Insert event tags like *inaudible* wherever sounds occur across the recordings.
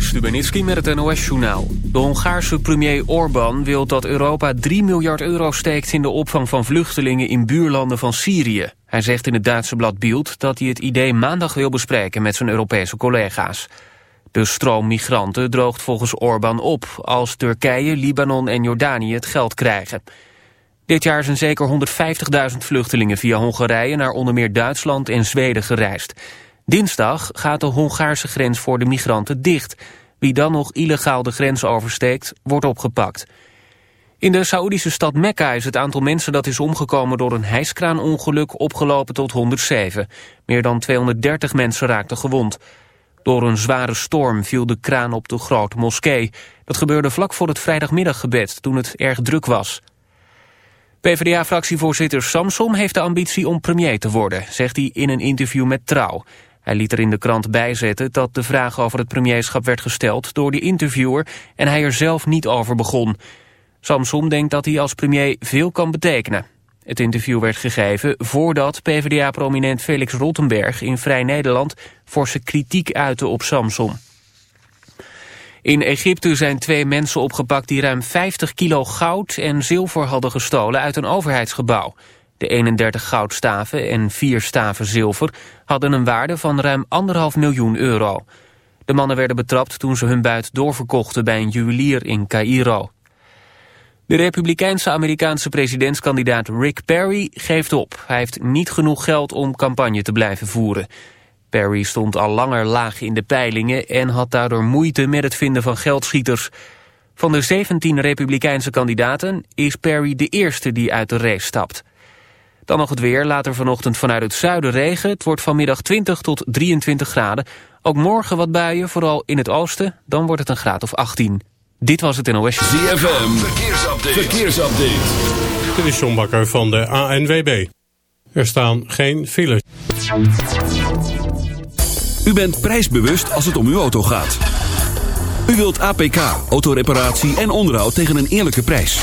Stubenitski met het NOS-journaal. De Hongaarse premier Orbán wil dat Europa 3 miljard euro steekt... in de opvang van vluchtelingen in buurlanden van Syrië. Hij zegt in het Duitse blad Bild dat hij het idee maandag wil bespreken... met zijn Europese collega's. De stroom migranten droogt volgens Orbán op... als Turkije, Libanon en Jordanië het geld krijgen. Dit jaar zijn zeker 150.000 vluchtelingen via Hongarije... naar onder meer Duitsland en Zweden gereisd... Dinsdag gaat de Hongaarse grens voor de migranten dicht. Wie dan nog illegaal de grens oversteekt, wordt opgepakt. In de Saoedische stad Mekka is het aantal mensen dat is omgekomen door een hijskraanongeluk opgelopen tot 107. Meer dan 230 mensen raakten gewond. Door een zware storm viel de kraan op de grote moskee. Dat gebeurde vlak voor het vrijdagmiddaggebed toen het erg druk was. PvdA-fractievoorzitter Samsom heeft de ambitie om premier te worden, zegt hij in een interview met Trouw. Hij liet er in de krant bijzetten dat de vraag over het premierschap werd gesteld door de interviewer en hij er zelf niet over begon. Samsom denkt dat hij als premier veel kan betekenen. Het interview werd gegeven voordat PvdA-prominent Felix Rottenberg in Vrij Nederland forse kritiek uitte op Samsom. In Egypte zijn twee mensen opgepakt die ruim 50 kilo goud en zilver hadden gestolen uit een overheidsgebouw. De 31 goudstaven en 4 staven zilver hadden een waarde van ruim 1,5 miljoen euro. De mannen werden betrapt toen ze hun buit doorverkochten bij een juwelier in Cairo. De republikeinse Amerikaanse presidentskandidaat Rick Perry geeft op. Hij heeft niet genoeg geld om campagne te blijven voeren. Perry stond al langer laag in de peilingen en had daardoor moeite met het vinden van geldschieters. Van de 17 republikeinse kandidaten is Perry de eerste die uit de race stapt. Dan nog het weer, later vanochtend vanuit het zuiden regen. Het wordt vanmiddag 20 tot 23 graden. Ook morgen wat buien, vooral in het oosten. Dan wordt het een graad of 18. Dit was het NOS. ZFM, verkeersupdate. verkeersupdate. Dit is John Bakker van de ANWB. Er staan geen files. U bent prijsbewust als het om uw auto gaat. U wilt APK, autoreparatie en onderhoud tegen een eerlijke prijs.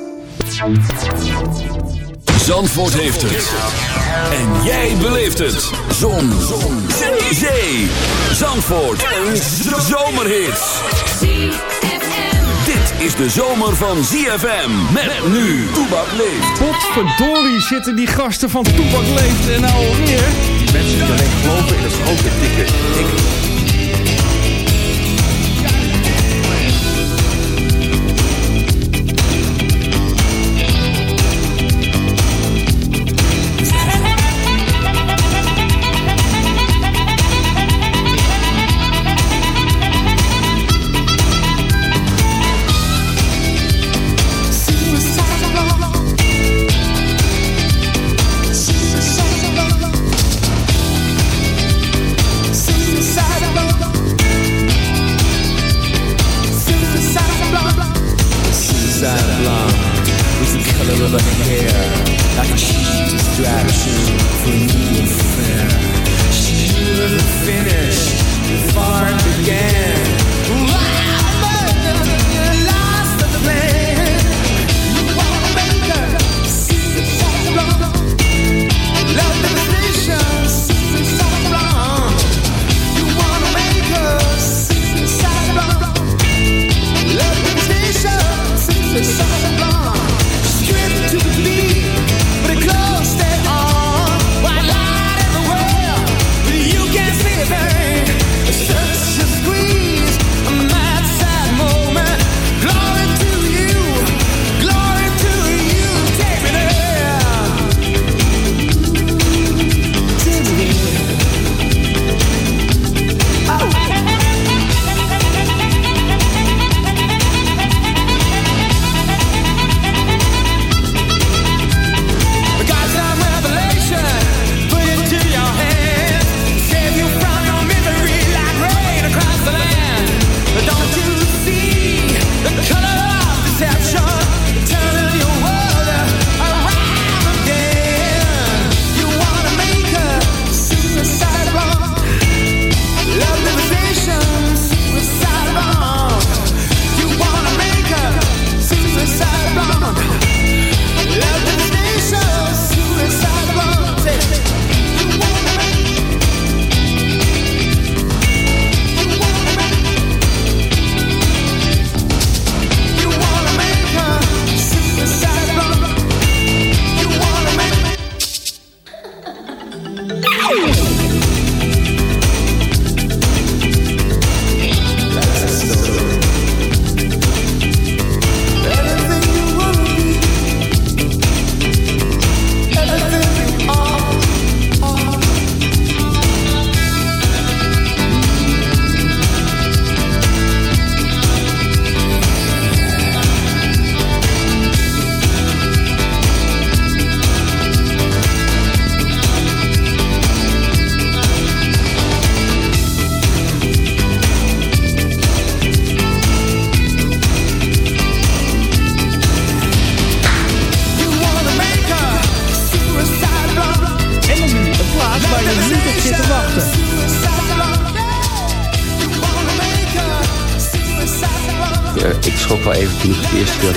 Zandvoort heeft het. En jij beleeft het. Zon. Zon. Zee. Zee. Zandvoort. Een zomerhit. Dit is de zomer van ZFM. Met nu. Toebak leeft. Potverdorie zitten die gasten van Toebak leeft en nou alweer. Die mensen die alleen geloven in het grote dikke ik.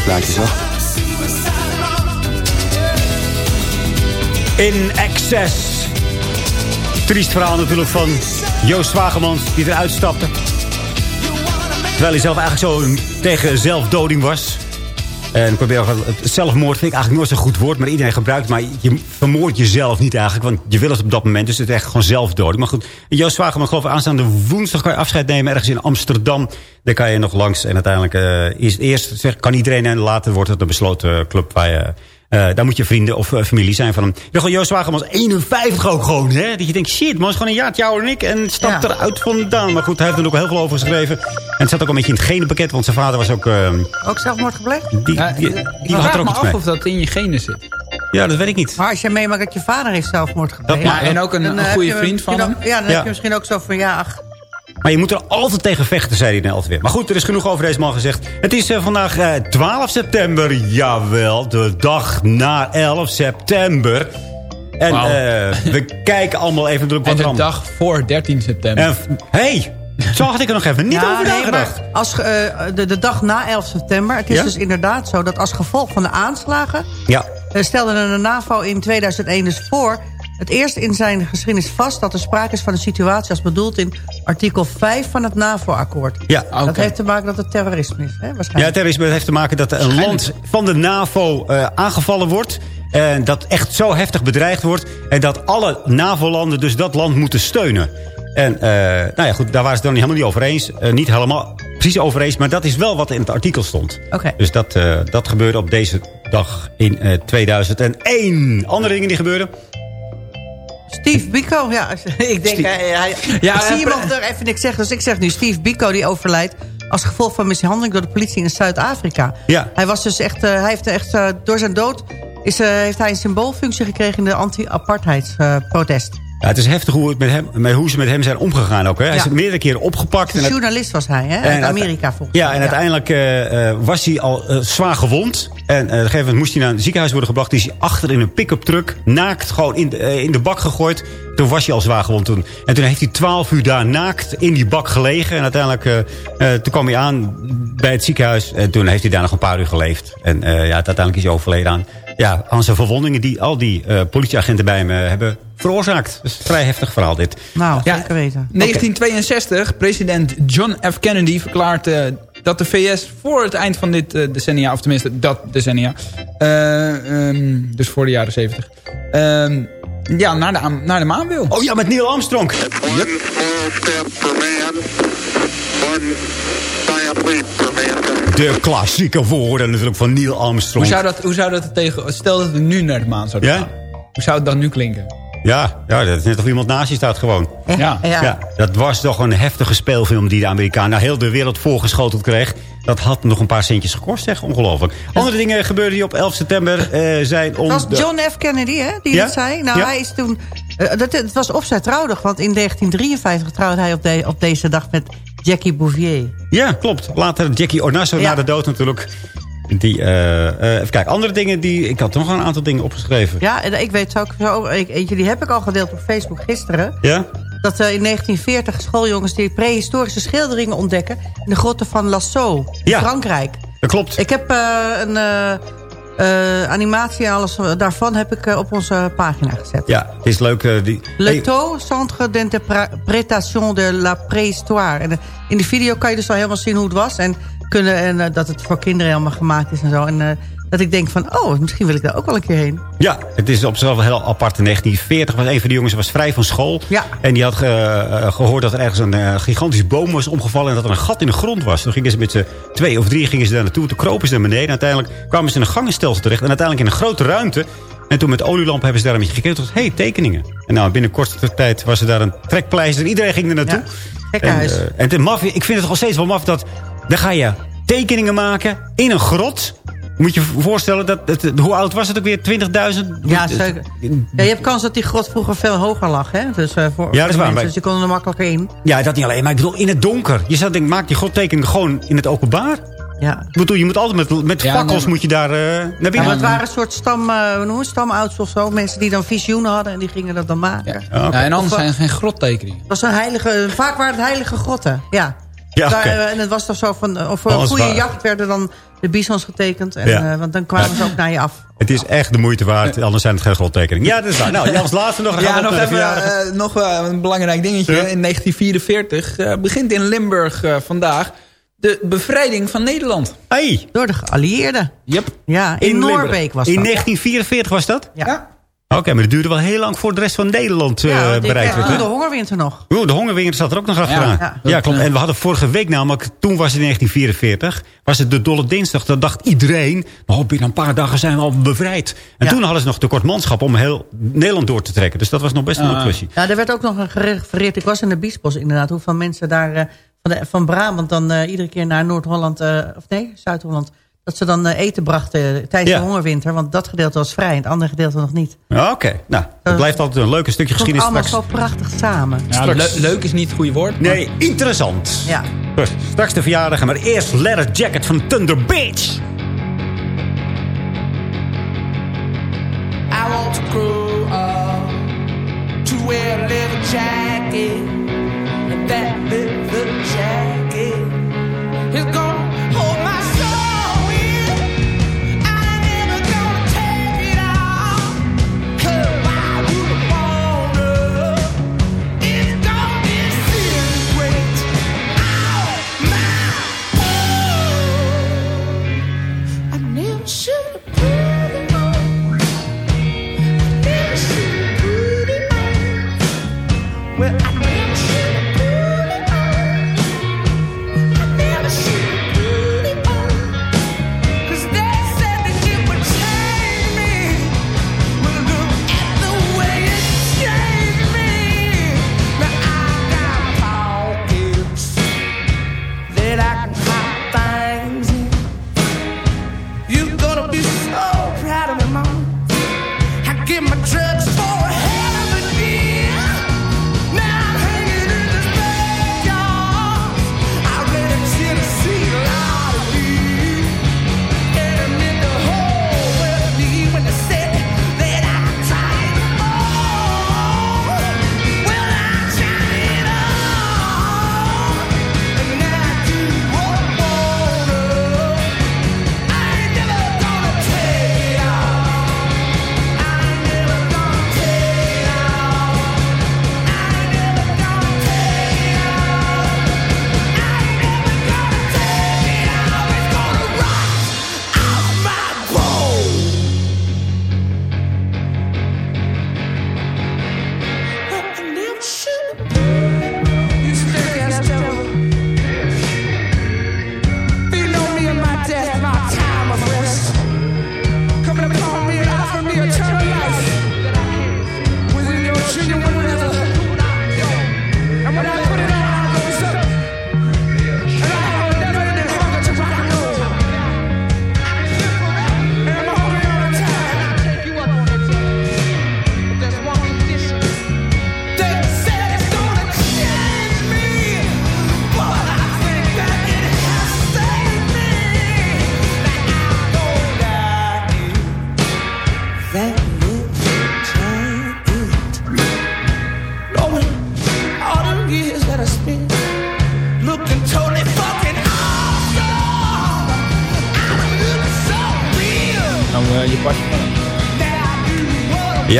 Het eerste keer het plaatje zag. In Excess. Triest verhaal natuurlijk van Joost Wagemans die eruit stapte. Terwijl hij zelf eigenlijk zo tegen zelfdoding was. En probeer het zelfmoord vind ik eigenlijk nooit zo'n goed woord. Maar iedereen gebruikt Maar je vermoordt jezelf niet eigenlijk. Want je wil het op dat moment. Dus het is echt gewoon zelfdoding. Maar goed, Joost Wageman geloof ik aanstaande woensdag kan je afscheid nemen. Ergens in Amsterdam. Daar kan je nog langs. En uiteindelijk uh, is eerst zeg, kan iedereen. En later wordt het een besloten club waar je uh, daar moet je vrienden of uh, familie zijn van hem. Ja, Joost Wagen was 51 ook gewoon. Hè? Dat je denkt, shit, man is gewoon een jaartje ouder dan ik. En stapt ja. eruit vandaan. Maar goed, hij heeft er ook heel veel over geschreven. En het zat ook een beetje in het genenpakket. Want zijn vader was ook... Uh, ook zelfmoord gepleegd? Die, die, die, die had er ook iets mee. af of dat in je genen zit. Ja, dat weet ik niet. Maar als je meemaakt dat je vader heeft zelfmoord gepleegd. Ja, en ook een, een goede vriend van hem. Ja, dan heb je misschien ook zo van, ja, ach, maar je moet er altijd tegen vechten, zei hij net weer. Maar goed, er is genoeg over deze man gezegd. Het is uh, vandaag uh, 12 september. Jawel, de dag na 11 september. En wow. uh, we *laughs* kijken allemaal even druk wat En de dag voor 13 september. hey, zo had ik er nog even niet ja, over nagedacht. Nee, als, uh, de, de dag na 11 september. Het is ja? dus inderdaad zo dat als gevolg van de aanslagen... Ja. stelde de NAVO in 2001 dus voor het eerst in zijn geschiedenis vast dat er sprake is van een situatie... als bedoeld in artikel 5 van het NAVO-akkoord. Ja, okay. Dat heeft te maken dat het terrorisme is, hè, waarschijnlijk. Ja, terrorisme heeft te maken dat een land van de NAVO uh, aangevallen wordt... en dat echt zo heftig bedreigd wordt... en dat alle NAVO-landen dus dat land moeten steunen. En uh, nou ja, goed, daar waren ze dan helemaal niet over eens. Uh, niet helemaal precies over eens, maar dat is wel wat in het artikel stond. Okay. Dus dat, uh, dat gebeurde op deze dag in 2001. Andere dingen die gebeurden... Steve Biko, ja. *laughs* Ik denk, Steve. hij, hij, Ja, ik zie eh, iemand er even niks zeggen. Dus ik zeg nu Steve Biko, die overlijdt... als gevolg van mishandeling door de politie in Zuid-Afrika. Ja. Hij was dus echt... Uh, hij heeft echt uh, door zijn dood... Is, uh, heeft hij een symboolfunctie gekregen in de anti-apartheidsprotest. Ja, het is heftig hoe, het met hem, met hoe ze met hem zijn omgegaan ook. Hè. Hij Ja. is meerdere keren opgepakt. Een journalist was hij, hè? Uit uit- Amerika volgens Ja, mij. en uiteindelijk eh, eh, was hij al eh, zwaar gewond. En eh, op een gegeven moment moest hij naar een ziekenhuis worden gebracht. Is hij achter in een pick-up truck, naakt, gewoon in de, in de bak gegooid. Toen was hij al zwaar gewond toen. En toen heeft hij twaalf uur daar naakt in die bak gelegen. En uiteindelijk toen kwam hij aan bij het ziekenhuis. En toen heeft hij daar nog een paar uur geleefd. En eh, ja, uiteindelijk is hij overleden aan, ja, aan zijn verwondingen... die al die politieagenten bij hem hebben veroorzaakt. Dus een vrij heftig verhaal dit. Nou, Ja. zeker weten. 1962, president John F. Kennedy verklaart eh, dat de VS voor het eind van dit eh, decennia, of tenminste dat decennia, eh, ehm, dus voor de jaren 70, ehm, ja, naar de, naar de maan wil. Oh ja, met Neil Armstrong. One small step for man, one giant leap for mankind. De klassieke woorden natuurlijk van Neil Armstrong. Hoe zou dat, hoe zou dat tegen, stel dat we nu naar de maan zouden Ja? gaan. Hoe zou het dan nu klinken? Ja, ja, dat is net of iemand naast je staat gewoon. Ja. Ja. Ja. dat was toch een heftige speelfilm die de Amerikaan naar heel de wereld voorgeschoteld kreeg. Dat had nog een paar centjes gekost, zeg. Ongelooflijk. Andere dingen gebeurden die op 11 september eh, zijn om... Het was John F. Kennedy, hè, die Ja? dat zei. Nou, Ja. hij is toen... eh, dat, het was op zijn trouwdag, want in 1953 trouwde hij op, de, op deze dag met Jackie Bouvier. Ja, klopt. Later Jackie Ornasso Ja. na de dood natuurlijk. Die, eh, eh, even kijken, andere dingen die... Ik had nog een aantal dingen opgeschreven. Ja, en ik weet ook zo... Ik, eentje, die heb ik al gedeeld op Facebook gisteren. Ja? Dat eh, in 1940 schooljongens die prehistorische schilderingen ontdekken... in de grotten van Lascaux in Ja. Frankrijk. Dat klopt. Ik heb een animatie en alles daarvan heb ik op onze pagina gezet. Ja, het is leuk. eh, die... Le Hey, Taux, Centre d'interprétation de la préhistoire. En in de video kan je dus al helemaal zien hoe het was. En, kunnen, en eh, dat het voor kinderen helemaal gemaakt is en zo. En eh, dat ik denk van, oh, misschien wil ik daar ook wel een keer heen. Ja, het is op zichzelf wel heel apart. In 1940 was een van die jongens was vrij van school. Ja. En die had eh, eh, gehoord dat er ergens een eh, gigantisch boom was omgevallen... en dat er een gat in de grond was. Toen gingen ze met z'n twee of drie gingen ze daar naartoe. Toen kropen ze naar beneden. En uiteindelijk kwamen ze in een gangenstelsel terecht. En uiteindelijk in een grote ruimte. En toen met olielamp hebben ze daar een beetje gekeken tot... hey, tekeningen. En nou, binnen korte tijd was er daar een trekpleister. Iedereen ging er naartoe. Ja. En, en het maf, ik vind het nog steeds wel maf dat... dan ga je tekeningen maken in een grot... Moet je je voorstellen, dat, het- hoe oud was het ook weer? 20.000? Ja, zeker. Ja, je hebt kans dat die grot vroeger veel hoger lag. Hè? Dus, eh, voor, Ja, dat is waar, mensen, Dus je kon er makkelijker in. Ja, dat niet alleen. Maar ik bedoel, in het donker. Je zou denken, maak die grottekening gewoon in het openbaar. Ja. Ik bedoel, je moet altijd met, met Ja, fakkels nee, moet je daar eh, naar Ja, binnen. maar het waren een soort stam, eh je, stamouds of zo. Mensen die dan visioenen hadden en die gingen dat dan maken. Ja. Ja, en anders Of, zijn er geen grottekeningen. was een heilige, vaak waren het heilige grotten. Ja. Ja, Daar, eh, en het was toch zo van, eh, of voor een goede waar. jacht werden dan de bisons getekend. En, Ja. eh, want dan kwamen ze ook naar je af. Het is echt de moeite waard, anders zijn het geen grottekeningen. Ja, dat is waar. Nou, als laatste nog, Ja, nog even eh, nog een belangrijk dingetje. Ja. In 1944 eh, begint in Limburg vandaag de bevrijding van Nederland. Hey, Door de geallieerden. Yep. Ja, in, Limburg. Noorbeek was In dat. 1944 was dat? Ja. Oké, maar het duurde wel heel lang voor de rest van Nederland eh, ja, ik bereikt werd. toen hè? de hongerwinter nog. Oeh, de hongerwinger zat er ook nog achteraan. Ja, Ja, ja. klopt. En we hadden vorige week namelijk, toen was het in 1944, was het de Dolle Dinsdag. Dan dacht iedereen, nou, binnen een paar dagen zijn we al bevrijd. En Ja. toen hadden ze nog tekort manschap om heel Nederland door te trekken. Dus dat was nog best wel een Ah. kwestie. Ja, er werd ook nog een gerefereerd. Ik was in de Biesbos inderdaad. Hoeveel mensen daar eh, van, de, van Brabant dan eh, iedere keer naar Noord-Holland... eh, of nee, Zuid-Holland... dat ze dan eh, eten brachten tijdens Ja. de hongerwinter. Want dat gedeelte was vrij en het andere gedeelte nog niet. Ja, Oké, nou, het Eh, blijft altijd een leuke stukje geschiedenis allemaal straks. zo prachtig samen. Ja, Straks. le- leuk is niet het goede woord. maar- Nee, interessant. Ja. Dus, straks de verjaardag, maar eerst Leather Jacket van Thunder Beach. I want to grow up to wear a leather jacket. And that leather jacket is gonna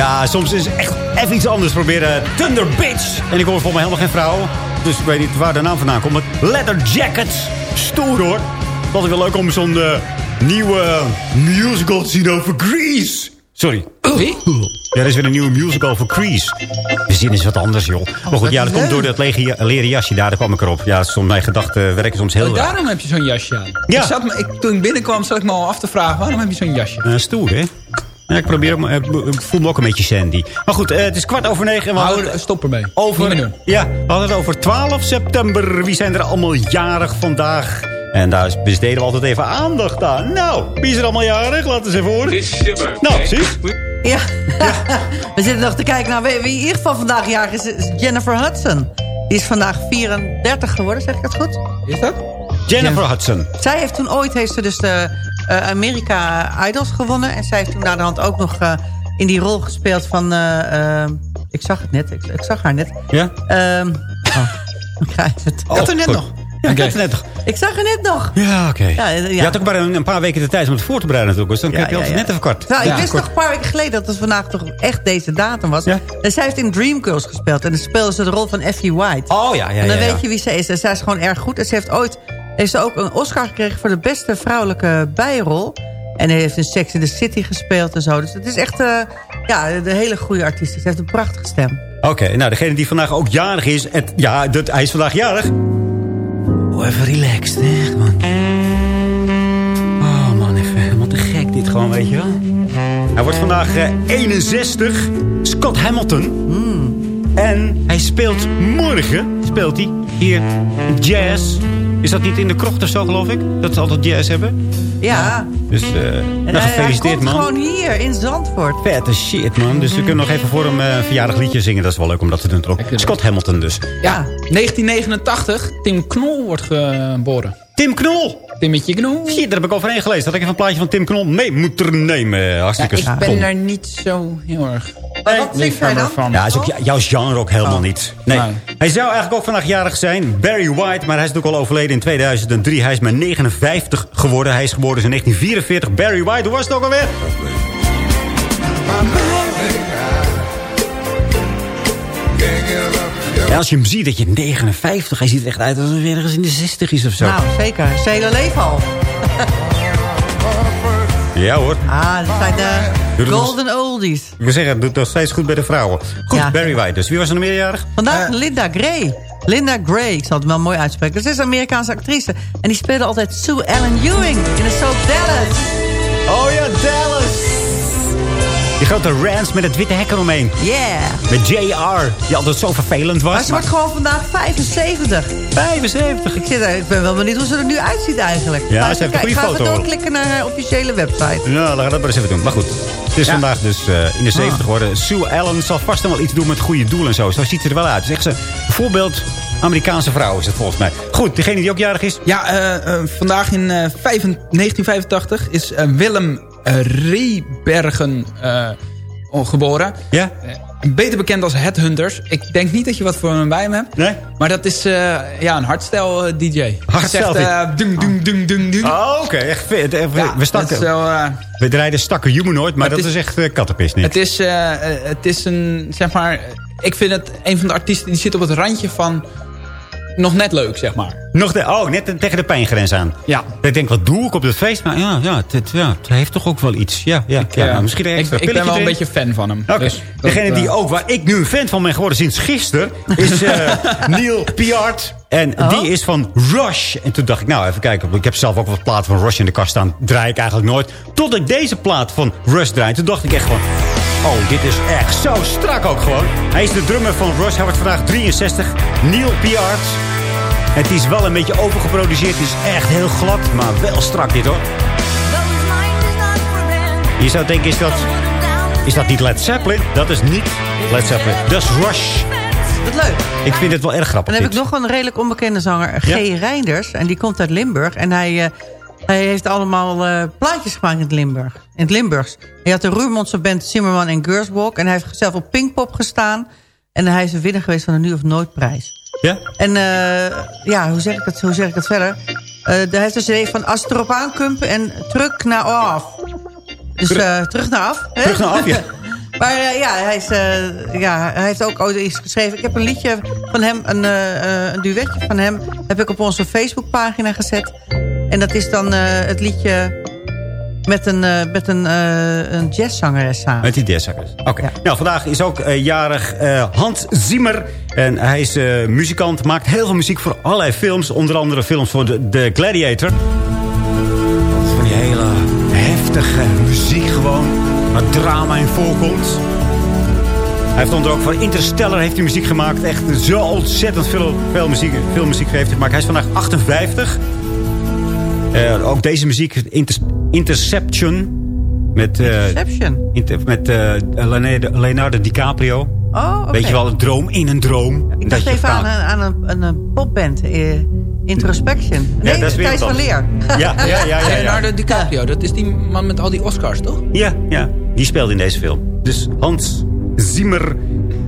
Ja, soms is echt even iets anders proberen. Thunder Bitch. En ik hoor voor mij helemaal geen vrouw. Dus ik weet niet waar de naam vandaan komt. Leather Jacket. Stoer hoor. Het is wel leuk om zo'n eh, nieuwe musical te zien over Grease. Sorry. Wie? Ja, er is weer een nieuwe musical over Grease. De zin is wat anders, joh. Maar goed, ja, dat komt door dat lege, leren jasje daar. Daar kwam ik erop. Ja, soms mijn gedachten werken soms heel Oh, daarom heb je zo'n jasje aan. Ja. Ik zat me, ik, toen ik binnenkwam zat ik me al af te vragen... waarom heb je zo'n jasje? Eh, stoer, hè? Ja, ik probeer ook, eh, ik voel me ook een beetje Sandy. Maar goed, eh, het is kwart over negen. En we het stop ermee. Over, ja, we hadden het over 12 september. Wie zijn er allemaal jarig vandaag? En daar besteden we altijd even aandacht aan. Nou, wie is er allemaal jarig? Laat eens even horen. Nou, zie Ja. *laughs* We zitten nog te kijken naar wie, wie in ieder geval vandaag jarig is, is Jennifer Hudson. Die is vandaag 34 geworden, zeg ik dat goed? Is dat? Jennifer Hudson. Zij heeft toen ooit heeft ze dus de Amerika Idols gewonnen. En zij heeft toen na de hand ook nog eh, in die rol gespeeld van... eh, eh, ik zag het net, ik, ik zag haar net. Ja? Ehm *laughs* ik ga het. Oh, had er net goed. nog. Ja, ik had het net nog. Ik zag haar net nog. Ja, oké. Ja, ja. Je had ook maar een, een paar weken de tijd om het voor te bereiden natuurlijk. Dus dan Ja, krijg je ja, altijd ja. net even kort. Nou, ik Ja, wist kort. nog een paar weken geleden dat het vandaag toch echt deze datum was. Ja. En zij heeft in Dreamgirls gespeeld. En dan speelde ze de rol van Effie White. Oh ja, ja, en dan ja, ja. weet je wie ze is. En zij is gewoon erg goed. En ze heeft ooit heeft ze ook een Oscar gekregen voor de beste vrouwelijke bijrol. En hij heeft in Sex in the City gespeeld en zo. Dus het is echt eh, ja, een hele goede artiest. Ze heeft een prachtige stem. Oké, nou degene die vandaag ook jarig is. Het, ja, dat, hij is vandaag jarig. Oh, even relaxed, hè. Gewoon. Oh man, even helemaal te gek dit gewoon, weet je wel. Hij wordt vandaag eh, 61. Scott Hamilton. En hij speelt morgen, speelt hij hier jazz. Is dat niet in de krocht of zo, geloof ik? Dat ze altijd jazz hebben. Ja, Dus, eh nou, gefeliciteerd, komt man. gewoon hier in Zandvoort. Vette shit, man. Dus we kunnen nog even voor hem een verjaardag liedje zingen. Dat is wel leuk om dat te doen, toch? kunnen. Scott Hamilton dus. Ja, 1989. Tim Knol wordt geboren. Tim Knol! Timmetje Knol. Shit, daar heb ik overheen gelezen. Dat ik even een plaatje van Tim Knol mee moet er nemen. Ja, Hartstikke ik stom. ben daar niet zo heel erg Maar wat hij liefhebber dan? van. Ja, is ook jouw genre ook helemaal Oh. niet. Nee. Nee. Hij zou eigenlijk ook vandaag jarig zijn. Barry White, maar hij is natuurlijk al overleden in 2003. Hij is maar 59 geworden. Hij is geboren in 1944. Barry White, hoe was het ook alweer? Als je hem ziet, dat je 59, hij ziet er echt uit alsof hij ergens in de 60 is of zo. Nou, zeker. Zijn hele leven al. Ja hoor. Ah, dat zijn de het nog- golden oldies. Ik wil zeggen, het doet nog steeds goed bij de vrouwen. Goed, Ja. Barry White. Dus wie was er nog meerjarig? Vandaag Linda Gray. Linda Gray, ik zal het wel mooi uitspreken. Ze is een Amerikaanse actrice. En die speelde altijd Sue Ellen Ewing in de soap Dallas. Oh ja, Dallas. Die grote rants met het witte hek eromheen. Yeah. Met JR, die altijd zo vervelend was. Maar ze wordt gewoon vandaag 75. 75. Ik, zit er, ik ben wel benieuwd hoe ze er nu uitziet eigenlijk. Ja, Maar ze heeft kijk, een goede Ga foto, even hoor. doorklikken naar haar officiële website. Nou, dan gaan we dat maar eens even doen. Maar goed, het is vandaag dus eh, in de 70 geworden. Sue Ellen zal vast nog wel iets doen met goede doelen en zo. Zo ziet ze er wel uit. Zegt ze, bijvoorbeeld Amerikaanse vrouw is het volgens mij. Goed, degene die ook jarig is. Ja, eh, eh, vandaag in eh, vijf- 1985 is Willem Rebergen eh, geboren. Ja? Eh, beter bekend als Headhunters. Ik denk niet dat je wat voor hem bij hem hebt. Nee? Maar dat is eh, ja, een hardstyle eh, DJ. Hardstyle Zegt, eh, dung, dung, dung, dung, dung. Oh, oké. Echt vet. Eh, We, stakken, eh, we draaiden stakken humanoid, maar dat is, echt uh, kattenpis niet. het, is, eh, eh, het is een, zeg maar... Ik vind het een van de artiesten die zit op het randje van... Nog net leuk, zeg maar. Nog de, oh, net tegen de pijngrens aan. Ja. Ik denk, wat doe ik op het feest? Maar ja, ja, het, ja, het heeft toch ook wel iets. Ja, ja, ja, Eh, nou, misschien een ik, extra ik ben wel een beetje fan van hem. Dus dat, Degene die eh, ook, waar ik nu een fan van ben geworden sinds gisteren... is eh, *laughs* Neil Peart. En Oh. die is van Rush. En toen dacht ik, nou even kijken. Ik heb zelf ook wat platen van Rush in de kast staan. Draai ik eigenlijk nooit. Tot ik deze plaat van Rush draai. Toen dacht ik echt gewoon... Oh, dit is echt zo strak ook gewoon. Hij is de drummer van Rush. Hij wordt vandaag 63. Neil Peart. Het is wel een beetje overgeproduceerd. Het is echt heel glad, maar wel strak dit hoor. Je zou denken, is dat, is dat niet Led Zeppelin? Dat is niet Led Zeppelin. Dat is Rush. Wat leuk. Ik vind het wel erg grappig. Dan heb ik nog een redelijk onbekende zanger, G. Ja. Reinders. En die komt uit Limburg. En hij, eh, hij heeft allemaal eh, plaatjes gemaakt in het, Limburg, in het Limburgs. Hij had de Roermondse band Zimmerman en Girlswalk. En hij heeft zelf op Pinkpop gestaan. En hij is een winnaar geweest van de Nu of Nooit prijs. Ja? En eh, ja, hoe zeg ik het, hoe zeg ik het verder? Hij heeft dus idee van als het erop aankumpt en terug naar af. Dus terug naar af. hè? Terug naar af, ja. *laughs* Maar eh, ja, hij is, eh, ja, hij heeft ook ooit iets geschreven. Ik heb een liedje van hem, een, eh, eh, een duetje van hem... heb ik op onze Facebookpagina gezet. En dat is dan eh, het liedje met een, met een, een jazzzangeres samen. Met die jazzzakkers. Oké. Ja. Nou, vandaag is ook eh, jarig eh, Hans Zimmer. En hij is eh, muzikant, maakt heel veel muziek voor allerlei films. Onder andere films voor de, de Gladiator. Van die hele heftige muziek gewoon. Waar drama in voorkomt. Hij heeft onder ook voor Interstellar heeft hij muziek gemaakt. Echt zo ontzettend veel, veel, muziek, veel muziek heeft hij gemaakt. Hij is vandaag 58. Eh, ook deze muziek, Inter- Interception. Met, eh, Inception. Inter- met eh, Leonardo, Leonardo DiCaprio. Oh. Weet je wel, een droom in een droom. Ik Dat dacht je even aan, een, aan een, een, een popband. eh, Introspection. Nee, dat is weer Thijs van Leer. Ja, ja, ja. ja, ja. Leonardo DiCaprio, dat is die man met al die Oscars, toch? Ja, ja, die speelde in deze film. Dus Hans Zimmer.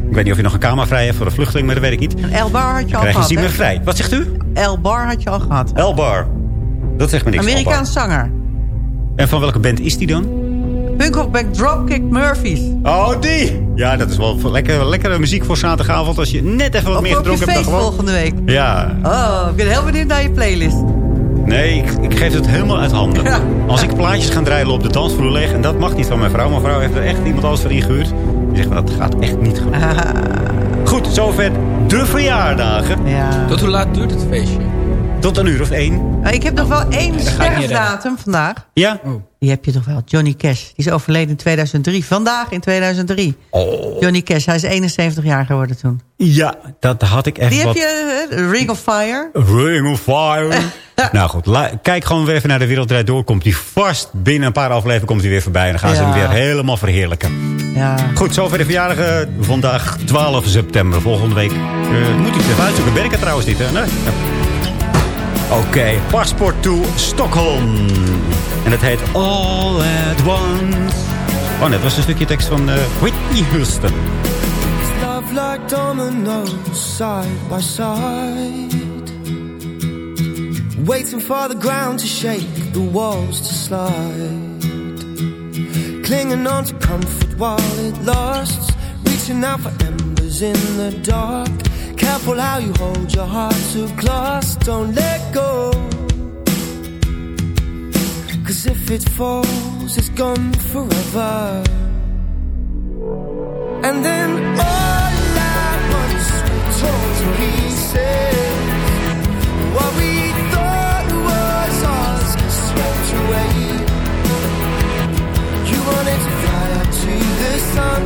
Ik weet niet of je nog een kamer vrij hebt voor een vluchteling, maar dat weet ik niet. Elbar had je al Krijg je gehad, Zimmer hè? vrij. Wat zegt u? Elbar had je al gehad. Elbar. Dat zegt me niks. Amerikaans zanger. En van welke band is die dan? Punkrockback Dropkick Murphys. Oh, die! Ja, dat is wel lekker, lekkere muziek voor zaterdagavond... als je net even wat meer gedronken hebt dan gewoon. volgende week. Ja, Oh, ik ben heel benieuwd naar je playlist. Nee, ik, ik geef het helemaal uit handen. Ja. Als ik plaatjes ga draaien op de dansvloer leeg... en dat mag niet van mijn vrouw. Mijn vrouw heeft er echt iemand anders voor ingehuurd. Die zegt, maar dat gaat echt niet goed. Goed, zover de verjaardagen. Ja. Tot hoe laat duurt het feestje? Tot een uur of één. Ik heb nog wel één sterfdatum vandaag. Ja? Die heb je toch wel. Johnny Cash. Die is overleden in 2003. Vandaag in 2003. Oh. Johnny Cash. Hij is 71 jaar geworden toen. Ja, dat had ik echt Die heb je? Ring of Fire. Ring of Fire. *laughs* nou goed, kijk gewoon weer even naar de Wereldrijd Door. Komt hij vast binnen een paar afleveringen komt hij weer voorbij. En dan gaan ze hem weer helemaal verheerlijken. Ja. Goed, zover de verjaardagen. Vandaag 12 september. Volgende week eh, moet ik even uitzoeken. Ben ik het trouwens niet, hè? Nee. Oké, paspoort to Stockholm. En het heet All at Once. Oh, net was een stukje tekst van eh, Whitney Houston. Love like dominoes, side by side. Waiting for the ground to shake, the walls to slide. Clinging on to comfort while it lasts. Reaching out for embers in the dark. Careful how you hold your heart to glass. Don't let go. Cause if it falls, it's gone forever. And then all at once we're torn to pieces. What we thought was ours gets swept away. You wanted to fly up to the sun,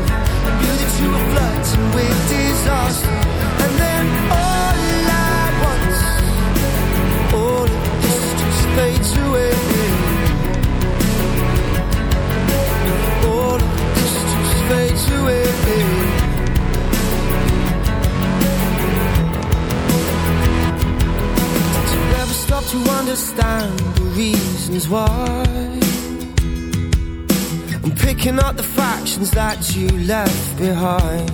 to understand the reasons why? I'm picking up the fractions that you left behind.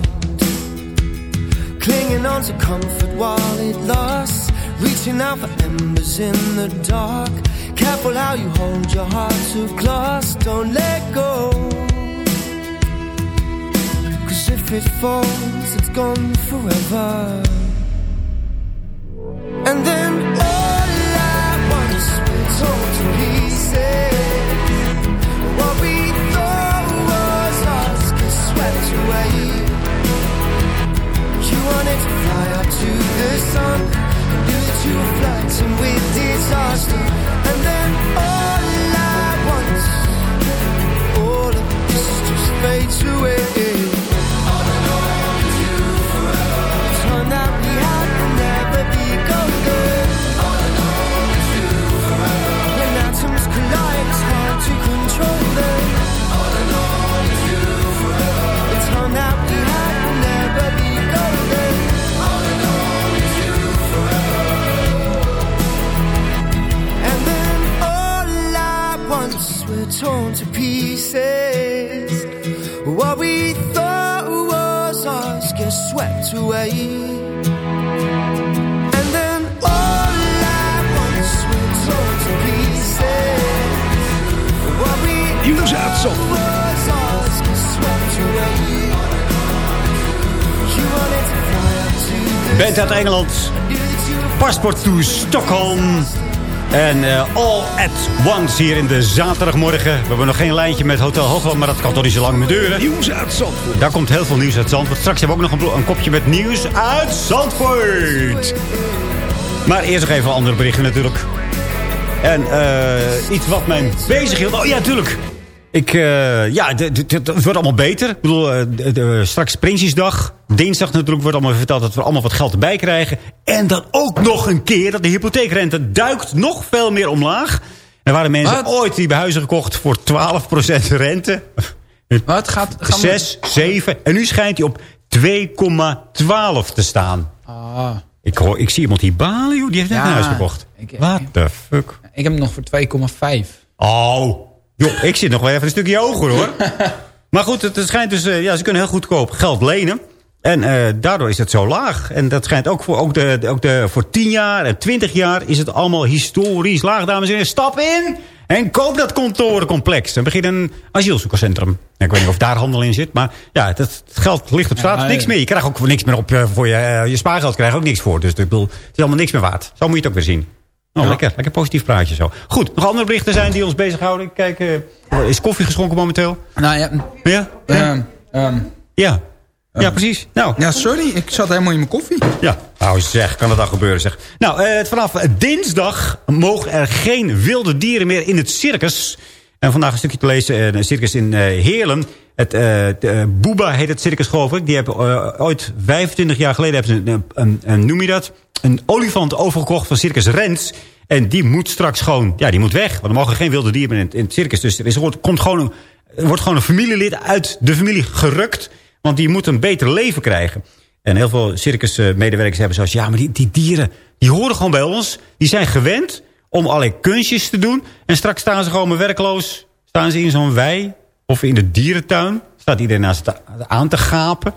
Clinging on to comfort while it lasts. Reaching out for embers in the dark. Careful how you hold your heart to glass. Don't let go. Cause if it falls, it's gone forever. And then sun. That you were flirting with disaster. And then all at once, all of this just fades away. Pieces. What we thought was ours gets swept away. And then all at once we're torn to pieces. What we Nieuws uit Zandvoort. was ours gets swept away. You wanted to fly up to the Band uit Engeland. Paspoort to Stockholm. En eh, All at Once hier in de zaterdagmorgen. We hebben nog geen lijntje met Hotel Hoogland, maar dat kan toch niet zo lang meer duren. Nieuws uit Zandvoort. Daar komt heel veel nieuws uit Zandvoort. Straks hebben we ook nog een, kopje met nieuws uit Zandvoort. Maar eerst nog even andere berichten natuurlijk. En eh, iets wat mij bezig hield. Oh ja, tuurlijk. Ik, eh, ja, het wordt allemaal beter. Ik bedoel, eh, d- straks Prinsjesdag. Dinsdag natuurlijk wordt allemaal verteld dat we allemaal wat geld erbij krijgen. En dan ook nog een keer dat de hypotheekrente duikt nog veel meer omlaag. Er waren mensen Wat? ooit die bij huizen gekocht voor 12% rente. Wat gaat... gaan we- 6, 7. En nu schijnt hij op 2,12 te staan. Ah. Ik, hoor, ik zie iemand hier balen, joh. Die heeft net Ja, een huis gekocht. What the fuck? Ik heb hem nog voor 2,5. Oh, joh, ik zit nog wel even een stukje hoger, hoor. *laughs* maar goed, het schijnt dus... eh, ja, ze kunnen heel goedkoop geld lenen. En eh, daardoor is het zo laag. En dat schijnt ook voor, ook de, ook de, voor 10 jaar en 20 jaar... is het allemaal historisch laag, dames en heren. Stap in en koop dat kantorencomplex. En begin een asielzoekerscentrum. Ik weet niet of daar handel in zit. Maar ja, dat, het geld ligt op straat. Ja, niks meer. Je krijgt ook voor niks meer op eh, voor je, je spaargeld. krijg je ook niks voor. Dus ik bedoel, het is allemaal niks meer waard. Zo moet je het ook weer zien. Oh, lekker. Lekker positief praatje zo. Goed, nog andere berichten zijn die ons bezighouden. Kijk, eh, is koffie geschonken momenteel? Nou ja, Ja? ehm, ehm, Ja. Ja, precies. Nou, ja, sorry. Ik zat helemaal in mijn koffie. ja. Nou zeg, kan het dan gebeuren zeg. Nou, eh, vanaf dinsdag mogen er geen wilde dieren meer in het circus. En vandaag een stukje te lezen, eh, een circus in eh, Heerlen. Het, eh, Booba heet het circus, geloof ik. Die hebben eh, ooit 25 jaar geleden, hebben ze een, een, noem je dat? Een olifant overgekocht van Circus Rens. En die moet straks gewoon, ja, die moet weg. Want er mogen geen wilde dieren in, het- in het circus. Dus er, is, er komt gewoon een, wordt gewoon een familielid uit de familie gerukt. Want die moet een beter leven krijgen. En heel veel circusmedewerkers hebben zoals... ja, maar die, die dieren, die horen gewoon bij ons. Die zijn gewend om allerlei kunstjes te doen. En straks staan ze gewoon maar werkloos. Staan ze in zo'n wei of in de dierentuin. Staat iedereen naast het aan te gapen.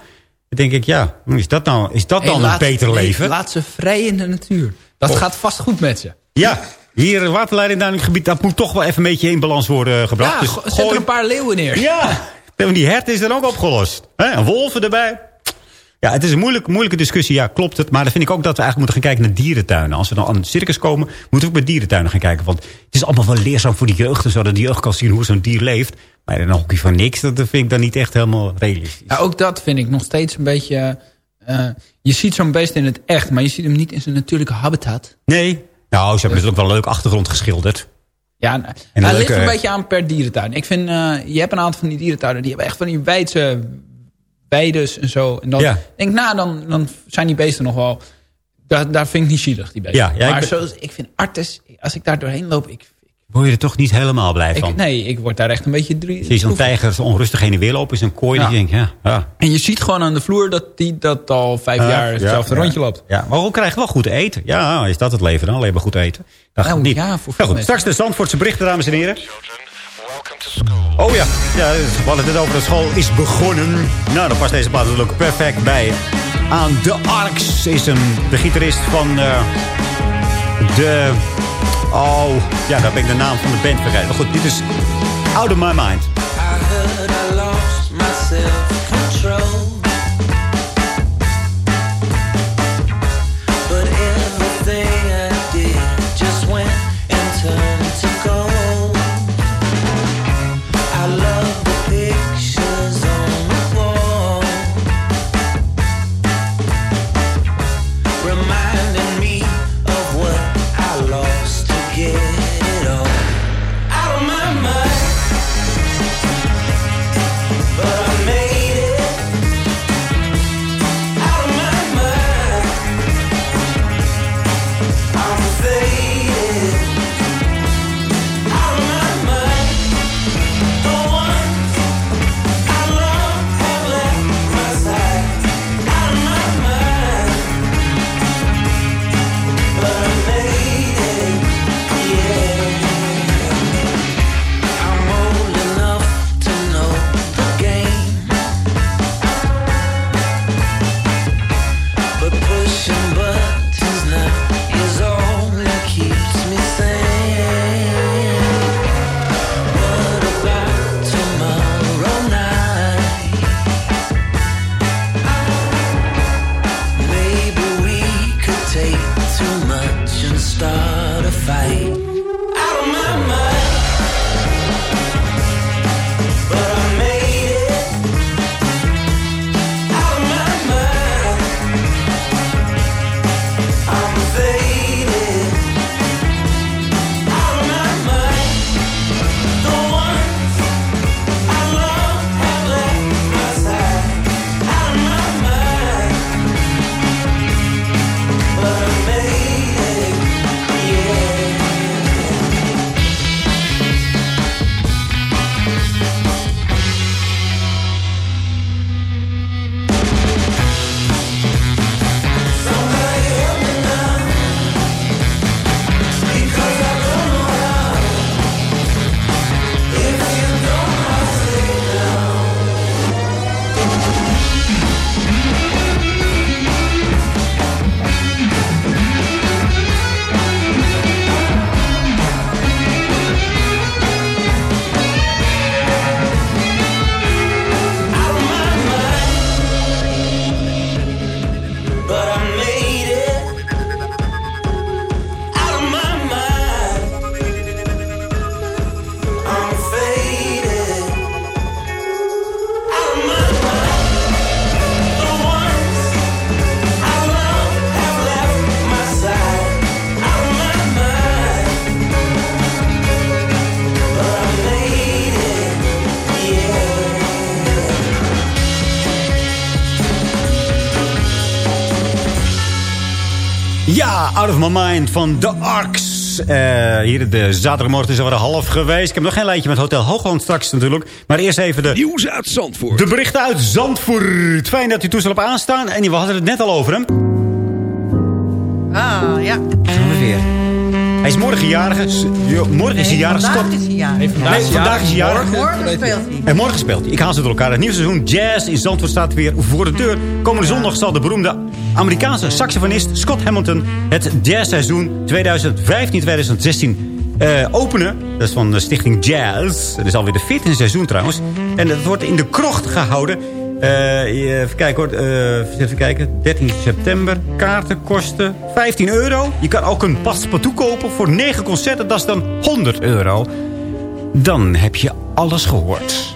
Dan denk ik, ja, is dat, nou, is dat Hey, dan een beter leven? Laat ze vrij in de natuur. Dat Oh. gaat vast goed met ze. Ja, hier waterleiding in het gebied... dat moet toch wel even een beetje in balans worden gebracht. Ja, Dus zet gooi- er een paar leeuwen neer. Ja, die hert is dan ook opgelost. Hè, En wolven erbij. Ja, het is een moeilijk, moeilijke discussie. Ja, klopt het. Maar dan vind ik ook dat we eigenlijk moeten gaan kijken naar dierentuinen. Als we dan aan het circus komen, moeten we ook bij dierentuinen gaan kijken. Want het is allemaal wel leerzaam voor die jeugd. Zodat die jeugd kan zien hoe zo'n dier leeft. Maar dan nog van niks, dat vind ik dan niet echt helemaal realistisch. Ja, ook dat vind ik nog steeds een beetje... eh, je ziet zo'n beest in het echt, maar je ziet hem niet in zijn natuurlijke habitat. Nee. Nou, ze hebben dus ook wel een leuke achtergrond geschilderd. Ja, nou, een het ligt een beetje aan per dierentuin. Ik vind, eh, je hebt een aantal van die dierentuinen... die hebben echt van die wijdse weides en zo. En dan Ja. denk ik, nou, dan, dan zijn die beesten nog wel... Daar, daar vind ik niet zielig, die beesten. Ja, ja, ik maar ben- zoals, ik vind Artes, als ik daar doorheen loop... Ik, Word je er toch niet helemaal blij ik, van? nee, ik word daar echt een beetje... Drie, Zie je zo'n tijger zo onrustig heen en weer lopen in zijn kooi. Ja. Ja. denk ja, ja. En je ziet gewoon aan de vloer dat die dat al vijf jaar hetzelfde ja, rondje loopt. Ja, maar we krijgen wel goed eten. Ja, is dat het leven dan? Alleen maar goed eten. Dat Oh, niet. ja, voor nou veel goed, mensen. straks de Zandvoortse berichten, dames en heren. Oh ja, ja we hadden het over de school is begonnen. Nou, dan past deze plaat natuurlijk perfect bij. Aan de Arks is een, de gitarist van eh, de... Oh, ja, daar ben ik de naam van de band vergeten. Maar goed, dit is Out of My Mind. My Mind van The Arcs. Eh, hier de zaterdagmorgen is alweer half geweest. Ik heb nog geen lijntje met Hotel Hoogland straks natuurlijk. Maar eerst even de... Nieuws uit Zandvoort. De berichten uit Zandvoort. Fijn dat u toestel op aanstaan. En we hadden het net al over hem. Ah, ja. Gaan we weer. Hij is morgen jarig. S- jo, Morgen is hij jarig. vandaag Scott. is hij jarig. Nee, vandaag, Nee, vandaag is hij jarig. Morgen speelt hij. En morgen speelt hij. Ik haal ze door elkaar. Het nieuwe seizoen Jazz in Zandvoort staat weer voor de deur. Komende zondag zal de beroemde Amerikaanse saxofonist Scott Hamilton... het jazzseizoen 2015-2016 eh, openen. Dat is van de stichting Jazz. Dat is alweer de 14e seizoen trouwens. En dat wordt in de krocht gehouden. Eh, even kijken hoor. Eh, even kijken. 13 september. Kaarten kosten 15 euro. Je kan ook een paspartout kopen voor 9 concerten. Dat is dan 100 euro. Dan heb je alles gehoord.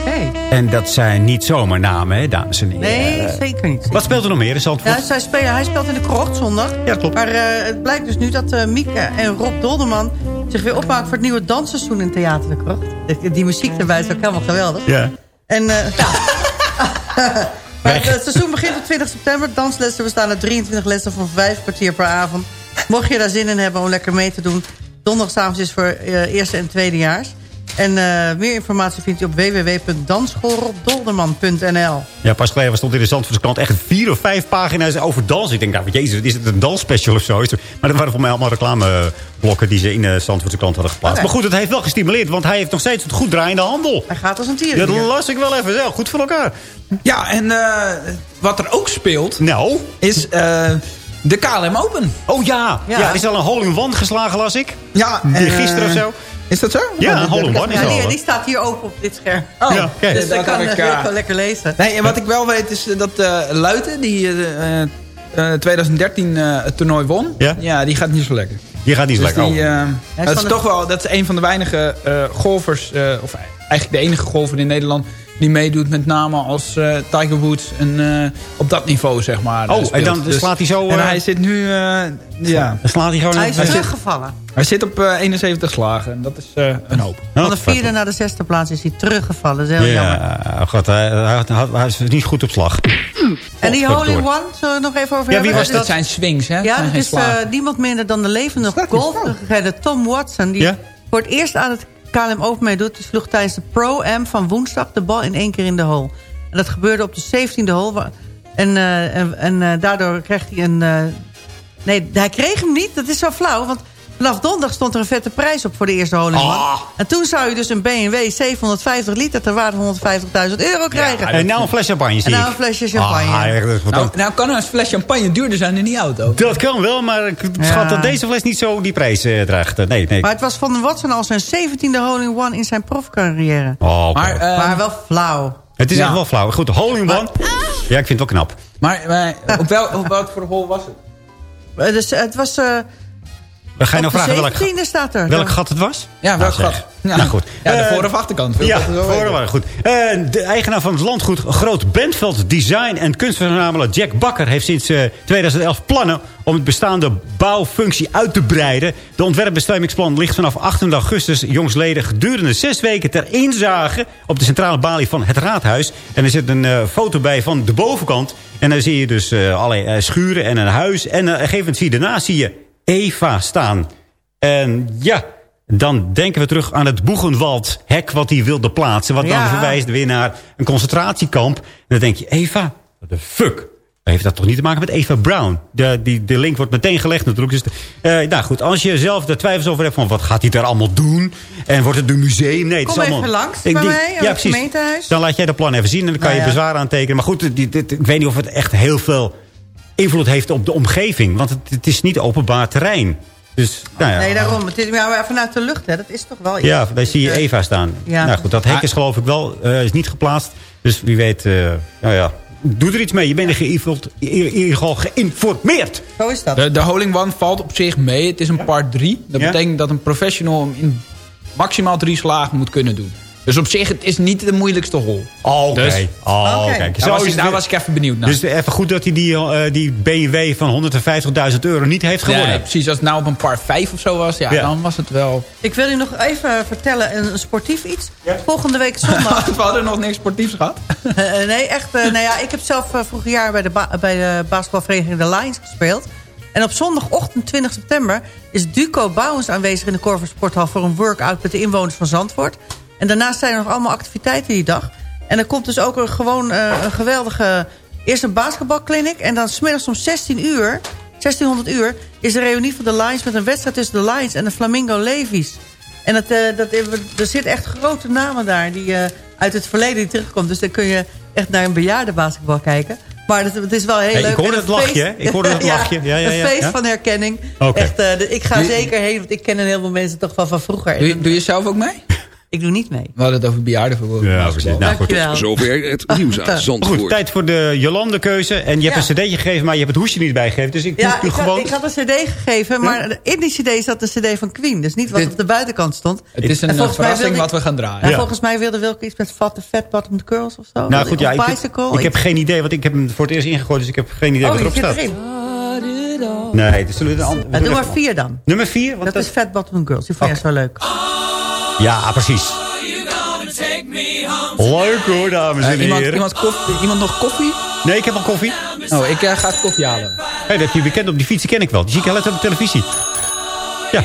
Oké. En dat zijn niet zomaar namen, hè, dames en heren. Nee, zeker niet. Wat speelt er nog meer in Zandvoort? Ja, zij spelen, hij speelt in de krocht zondag. Ja, klopt. Maar eh, het blijkt dus nu dat eh Mieke en Rob Dolderman... zich weer opmaken voor het nieuwe dansseizoen in Theater de Krocht. Die, die muziek erbij is ook helemaal geweldig. Ja. En eh, ja. *laughs* *laughs* maar het seizoen begint op 20 september. Danslessen bestaan uit 23 lessen van 5 kwartier per avond. Mocht je daar zin in hebben om lekker mee te doen... donderdagavond is voor eh, eerste en tweedejaars. En eh, meer informatie vindt u op www.dansschoolrobdolderman.nl. Ja, pas geleden stond in de Zandvoortse krant echt vier of vijf pagina's over dans. Ik denk, nou, jezus, is het een dansspecial of zo? Maar dat waren voor mij allemaal reclameblokken die ze in de Zandvoortse krant hadden geplaatst. Oké. Maar goed, het heeft wel gestimuleerd, want hij heeft nog steeds een goed draaiende handel. Hij gaat als een tier. Dat las ik wel even zelf. Goed voor elkaar. Ja, en eh, wat er ook speelt, Nou, is eh, de KLM Open. oh ja. Ja, Ja. er is al een hole in one geslagen, las ik. Ja, Gisteren of eh, zo. Is dat zo? Ja, Oh, one is Ja, al. die, die staat hier open op dit scherm. Oh, Ja. Dus dat kan eh, ik, eh, wel lekker lezen. Nee, en wat ik wel weet is eh, dat eh Luiten, die eh, eh, 2013 eh, het toernooi won, Ja? die gaat niet zo lekker. Die gaat niet zo Dus lekker. die, Oh. eh, is dat is de- toch wel, dat is een van de weinige eh, golfers, eh, of eigenlijk de enige golfer in Nederland die meedoet met name als eh, Tiger Woods en eh, op dat niveau zeg maar. Oh, eh, en dan slaat hij zo, En eh, hij zit nu, eh, ja, Dan slaat hij gewoon... Hij is hij zit- teruggevallen. hij zit op eh, 71 slagen en dat is eh, een hoop. Van de vierde naar de zesde plaats is hij teruggevallen. Dat is heel jammer. Ja, god, hij, hij, hij- hij is niet goed op slag. En die hole in door. one, zullen we het nog even over Ja, wie hebben? was Dat Dat- zijn swings, hè? Ja, dat is eh, niemand minder dan de levende golfgegende Tom Watson... die Ja? voor het eerst aan het KLM Open meedoet. Die sloeg tijdens de Pro-Am van woensdag de bal in één keer in de hole. En dat gebeurde op de 17e hole. eh, en, en eh, daardoor kreeg hij een... eh, nee, hij kreeg hem niet. Dat is zo flauw, want... Vanaf donderdag stond er een vette prijs op voor de eerste one. Ah. En toen zou je dus een BMW 750 liter ter waarde van 150.000 euro krijgen. En nou een fles champagne, zie en nou een flesje champagne. Ah, echt, Nou, nou kan een fles champagne duurder zijn in die auto. dat kan wel, maar ik schat Ja. dat deze fles niet zo die prijs eh, draagt. Nee, nee. Maar het was van Watson al zijn 17e hole in one in zijn profcarrière. Oh. Maar, eh, maar wel flauw. het is ja. echt wel flauw. Goed, hole in one. Ja, ik vind het wel knap. maar, maar op, wel, op welk voor hol was het? Eh, Dus het was... eh Dan ga je nou vragen welk, 17e staat er. welk gat het was? Ja, welk Nou, gat? Ja. Nou, goed. Ja, de Eh, voor- of achterkant. Wil Ja, voor waren goed. Eh, de eigenaar van het landgoed Groot Bentveld Design en kunstverzamelaar Jack Bakker heeft sinds eh, 2011 plannen om het bestaande bouwfunctie uit te breiden. De ontwerpbestemmingsplan ligt vanaf 28 augustus jongsleden gedurende zes weken ter inzage op de centrale balie van het raadhuis. En er zit een eh, foto bij van de bovenkant. En dan zie je dus eh, allerlei eh, schuren en een huis. En eh, op een gegeven moment zie je daarna zie je Eva staan. En ja, dan denken we terug aan het Boegenwald-hek wat hij wilde plaatsen. Wat dan Ja. verwijst weer naar een concentratiekamp. En dan denk je, Eva, what the fuck? Heeft dat toch niet te maken met Eva Brown? De, die, de link wordt meteen gelegd natuurlijk. Dus, eh, nou goed, als je zelf er twijfels over hebt van wat gaat hij daar allemaal doen? En wordt het een museum? Nee, het Kom is allemaal... even langs Ik bij mij, aan het gemeentehuis. Dan laat jij dat plan even zien en dan kan Nou je ja. bezwaar aantekenen. Maar goed, die, dit- ik weet niet of het echt heel veel invloed heeft op de omgeving. Want het, het is niet openbaar terrein. Dus, nou ja. Nee, daarom. Het is, ja, maar vanuit de lucht, hè, dat is toch wel iets. Ja, daar zie je Eva staan. ja. Nou goed, dat hek is geloof ik wel eh, is niet geplaatst. Dus wie weet, eh, nou ja, doe er iets mee. Je bent er geïnvuld- in ieder geval geïnformeerd. Zo is dat. De, de one valt op zich mee. Het is een part 3. Dat Ja? betekent dat een professional hem in maximaal drie slagen moet kunnen doen. Dus op zich, het is niet de moeilijkste hole. Oh, Oké. Dus- Oh, Oké. Daar was, ik, het daar was ik even benieuwd naar. Dus even goed dat hij die, eh, die BMW van 150.000 euro niet heeft gewonnen. Nee, precies. Als het nou op een par 5 of zo was, ja, Ja. dan was het wel... Ik wil u nog even vertellen, een sportief iets. Volgende week *laughs* zondag... We hadden nog niks sportiefs gehad. Eh, nee, echt. eh, nou ja, ik heb zelf eh, vorig jaar bij de, bij de basketbalvereniging de Lions gespeeld. En op zondagochtend 20 september is Duco Bouwens aanwezig in de Corver Sporthal... voor een workout met de inwoners van Zandvoort. En daarnaast zijn er nog allemaal activiteiten die dag. En er komt dus ook een, gewoon eh, een geweldige... Eerst een basketbalclinic en dan smiddags om 16 uur... 1600 uur is de reunie van de Lions... met een wedstrijd tussen de Lions en de Flamingo Levies. En dat, eh, dat, er zitten echt grote namen daar die eh, uit het verleden die terugkomt. Dus dan kun je echt naar een bejaardenbasketbal kijken. Maar het, het is wel heel Hey, leuk. ik hoorde het lachje, feest- hè? Ik hoorde het *laughs* lachje. Ja, ja, ja, Een feest ja. van herkenning. Oké. Echt, eh, ik ga Doe- zeker heen, want ik ken een heleboel mensen toch van, van vroeger. Doe je, doe je zelf ook mee? Ik doe niet mee. We hadden het over bejaarden. Ja, precies. Nou, goed. Zover het *laughs* nieuws uit Goed, Zandvoort. tijd voor de Jolande keuze. En je hebt Ja. een cd'tje gegeven, maar je hebt het hoesje niet bijgegeven. Dus ik Ja, doe ik had, gewoon... ik had een cd gegeven, maar in die cd zat de cd van Queen. Dus niet wat Dit- op de buitenkant stond. Het is En een eh, verrassing wat we gaan draaien. Ja. volgens mij wilde Wilke iets met fat, fat bottomed girls of zo. nou goed, ja, Of ik, bicycle. ik heb geen idee, want ik heb hem voor het eerst ingegooid. Dus ik heb geen idee Oh, wat erop staat. erin. Nee, dus zullen we een ander... Doe maar vier dan. Nummer vier? Want Dat is Fat Bottom Girls. Die vond jij zo leuk. Ja, precies. Leuk hoor, dames en Eh, iemand, heren. iemand, koffie, iemand nog koffie? Nee, ik heb al koffie. Oh, ik eh, ga koffie halen. Hey, dat heb je bekend op die fiets, die ken ik wel. Die zie ik altijd op de televisie. Ja.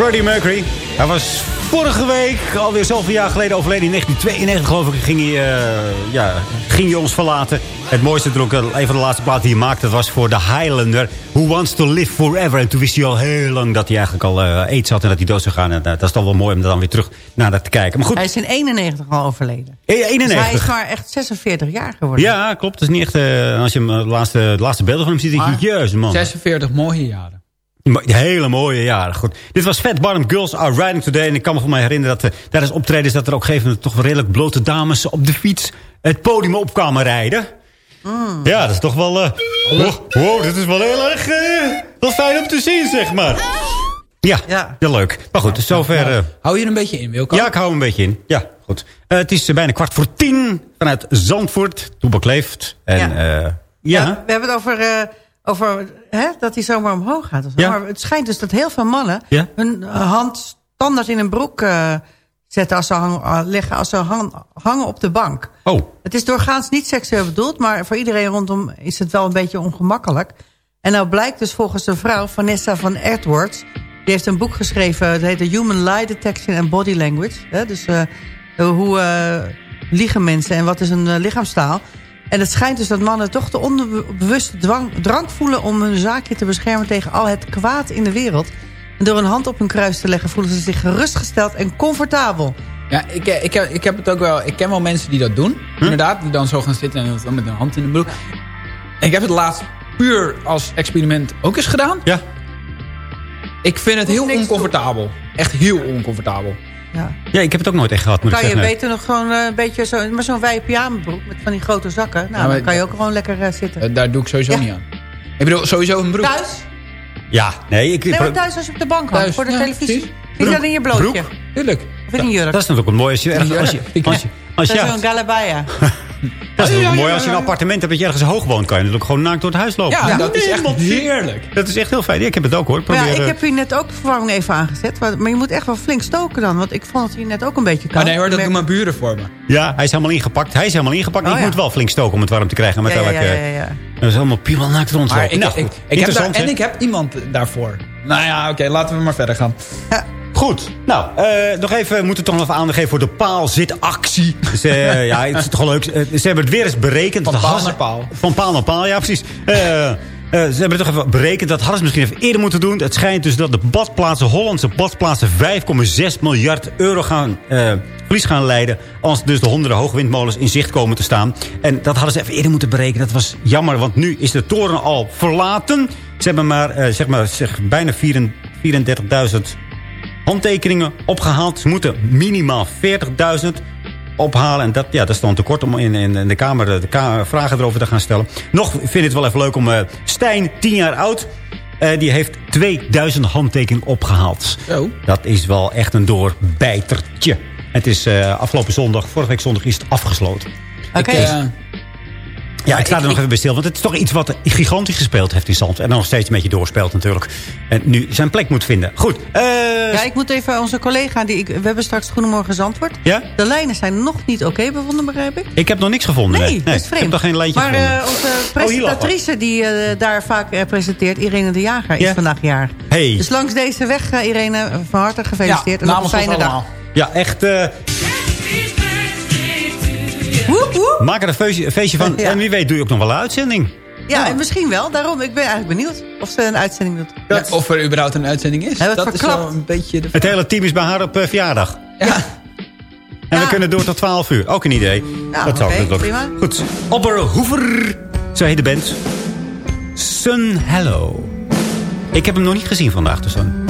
Freddie Mercury. Hij was vorige week, alweer zoveel jaar geleden overleden. In 1992 geloof ik, ging hij, eh, ja, ging hij ons verlaten. Het mooiste natuurlijk, eh, een van de laatste platen die hij maakte... dat was voor de Highlander, Who Wants to Live Forever. En toen wist hij al heel lang dat hij eigenlijk al eh aids had... en dat hij dood zou gaan. En, dat is dan wel mooi om er dan weer terug naar dat te kijken. Maar goed, Hij is in 91 al overleden. eh, Dus hij 91. is maar echt 46 jaar geworden. Ja, klopt. Het is niet echt... eh, als je hem, de, laatste, de laatste beelden van hem ziet, denk je... Jezus, man. 46 mooie jaren. Hele mooie jaren. Goed. Dit was Fat Bottom Girls Are Riding Today. En ik kan me van mij herinneren dat uh, tijdens optredens... dat er op een gegeven moment toch wel redelijk blote dames op de fiets... het podium op kwamen rijden. Ja, dat is toch wel... eh wow, wow, dat is wel heel erg eh, wel fijn om te zien, zeg maar. Ja, Ja. heel leuk. Maar goed, dus zover... eh, Hou je er een beetje in, Wilco? ja, ik hou hem een beetje in. Ja, goed. Eh, het is eh, bijna kwart voor tien vanuit Zandvoort. Toebak leeft. En Ja. ja, Ja, ja we hebben het over, eh, over hè, dat hij zomaar omhoog gaat. Of zo. Ja. Maar het schijnt dus dat heel veel mannen Ja. hun hand standaard in een broek eh, zetten als ze, hang, eh, leggen, als ze hang- hangen op de bank. Oh, Het is doorgaans niet seksueel bedoeld, maar voor iedereen rondom is het wel een beetje ongemakkelijk. En nou blijkt dus volgens een vrouw, Vanessa van Edwards... die heeft een boek geschreven, het heet The Human Lie Detection and Body Language. Hè? Dus eh, hoe eh, liegen mensen en wat is een eh, lichaamstaal. En het schijnt dus dat mannen toch de onbewuste dwang, drang voelen... om hun zaakje te beschermen tegen al het kwaad in de wereld. En door een hand op hun kruis te leggen voelen ze zich gerustgesteld en comfortabel. Ja, ik, eh, ik, heb, ik heb het ook wel... Ik ken wel mensen die dat doen. Inderdaad, die dan zo gaan zitten en dan met hun hand in de broek. En ik heb het laatst puur als experiment ook eens gedaan. ja. Ik vind het heel oncomfortabel. Echt heel oncomfortabel. Ja. Ja, ik heb het ook nooit echt gehad, moet Kan ik je beter nog gewoon eh, een beetje zo, maar zo'n wijde pyjamabroek met van die grote zakken. Nou, Ja, maar- dan kan je ook gewoon lekker eh, zitten. Eh, daar doe ik sowieso Ja. niet aan. Ik bedoel, sowieso een broek. Thuis? Ja, nee, ik... Nee, maar thuis als je op de bank hangt voor de ja, televisie. Zit je dan in je blootje? Broek? Tuurlijk. Of in een jurk? Dat is natuurlijk ook mooi als je ergens... Als je, als je, als je, Dat is zo'n galabaya. *laughs* *laughs* dat is natuurlijk mooi als je een appartement hebt dat je ergens hoog woont. Kan je natuurlijk gewoon naakt door het huis lopen. Ja, dat is echt heerlijk. Dat is echt heel fijn. Ja, ik heb het ook hoor. Maar ja, Probeer, ik eh, heb hier net ook de verwarming even aangezet. Maar je moet echt wel flink stoken dan. Want ik vond het hier net ook een beetje koud. Maar nee hoor, dat doen mijn buren voor me. Ja, hij is helemaal ingepakt. Hij is helemaal ingepakt. Oh, ik ja. moet wel flink stoken om het warm te krijgen. Met Ja, ja, elke, ja, ja, ja. Dat is allemaal piemel naakt rondlopen. Maar ik, nou, ik, ik heb daar, en ik heb iemand daarvoor. Nou ja, oké, laten we maar verder gaan. Goed. Nou, eh, nog even, we moeten toch nog even aandacht geven voor de paalzitactie. Dus, eh, *laughs* ja, het is toch leuk. Eh, ze hebben het weer eens berekend. Van paal naar paal. Van paal naar paal, ja precies. Ze hebben het toch even berekend. Dat hadden ze misschien even eerder moeten doen. Het schijnt dus dat de badplaatsen, Hollandse badplaatsen... 5,6 miljard euro gaan, verlies gaan leiden... als dus de honderden hoogwindmolens in zicht komen te staan. En dat hadden ze even eerder moeten berekenen. Dat was jammer, want nu is de toren al verlaten. Ze hebben maar, zeg maar zeg, bijna 34.000 handtekeningen opgehaald. Ze moeten minimaal 40.000 ophalen. En dat, ja, dat is dan tekort om in, in, in de Kamer de Ka- vragen erover te gaan stellen. Nog vind ik het wel even leuk om... eh, Stijn, 10 jaar oud... eh, die heeft 2000 handtekeningen opgehaald. Zo. Dat is wel echt een doorbijtertje. Het is eh, afgelopen zondag, vorige week zondag, is het afgesloten. Oké. Ja, ik sta er ik- nog even bij stil. Want het is toch iets wat gigantisch gespeeld heeft in Zand. En nog steeds een beetje doorspeelt natuurlijk. En nu zijn plek moet vinden. Goed. eh, Ja, ik moet even onze collega... Die ik, we hebben straks Goedemorgen Zandvoort. ja? De lijnen zijn nog niet oké bevonden, begrijp ik. Ik heb nog niks gevonden. Nee, dat is vreemd. Ik heb nog geen lijntje maar gevonden. eh, onze Oh, presentatrice die eh, daar vaak presenteert, Irene de Jager, is Ja. vandaag jaar. Hey. Dus langs deze weg, Irene, van harte gefeliciteerd. ja, en nog een fijne dag. allemaal. Ja, echt. eh, Woep, woep. maak er een feestje, een feestje van. Ja. En wie weet doe je ook nog wel een uitzending. Ja, en misschien wel. Daarom, ik ben eigenlijk benieuwd of ze een uitzending doet. ja, of er überhaupt een uitzending is. Dat is wel een beetje de Het hele team is bij haar op eh, verjaardag. Ja. En we kunnen door tot 12 uur. Ook een idee. Nou, dat zou oké, natuurlijk. prima. Goed. Opperhoever. Zo heet de band. Sun Hello. Ik heb hem nog niet gezien vandaag, de Sun.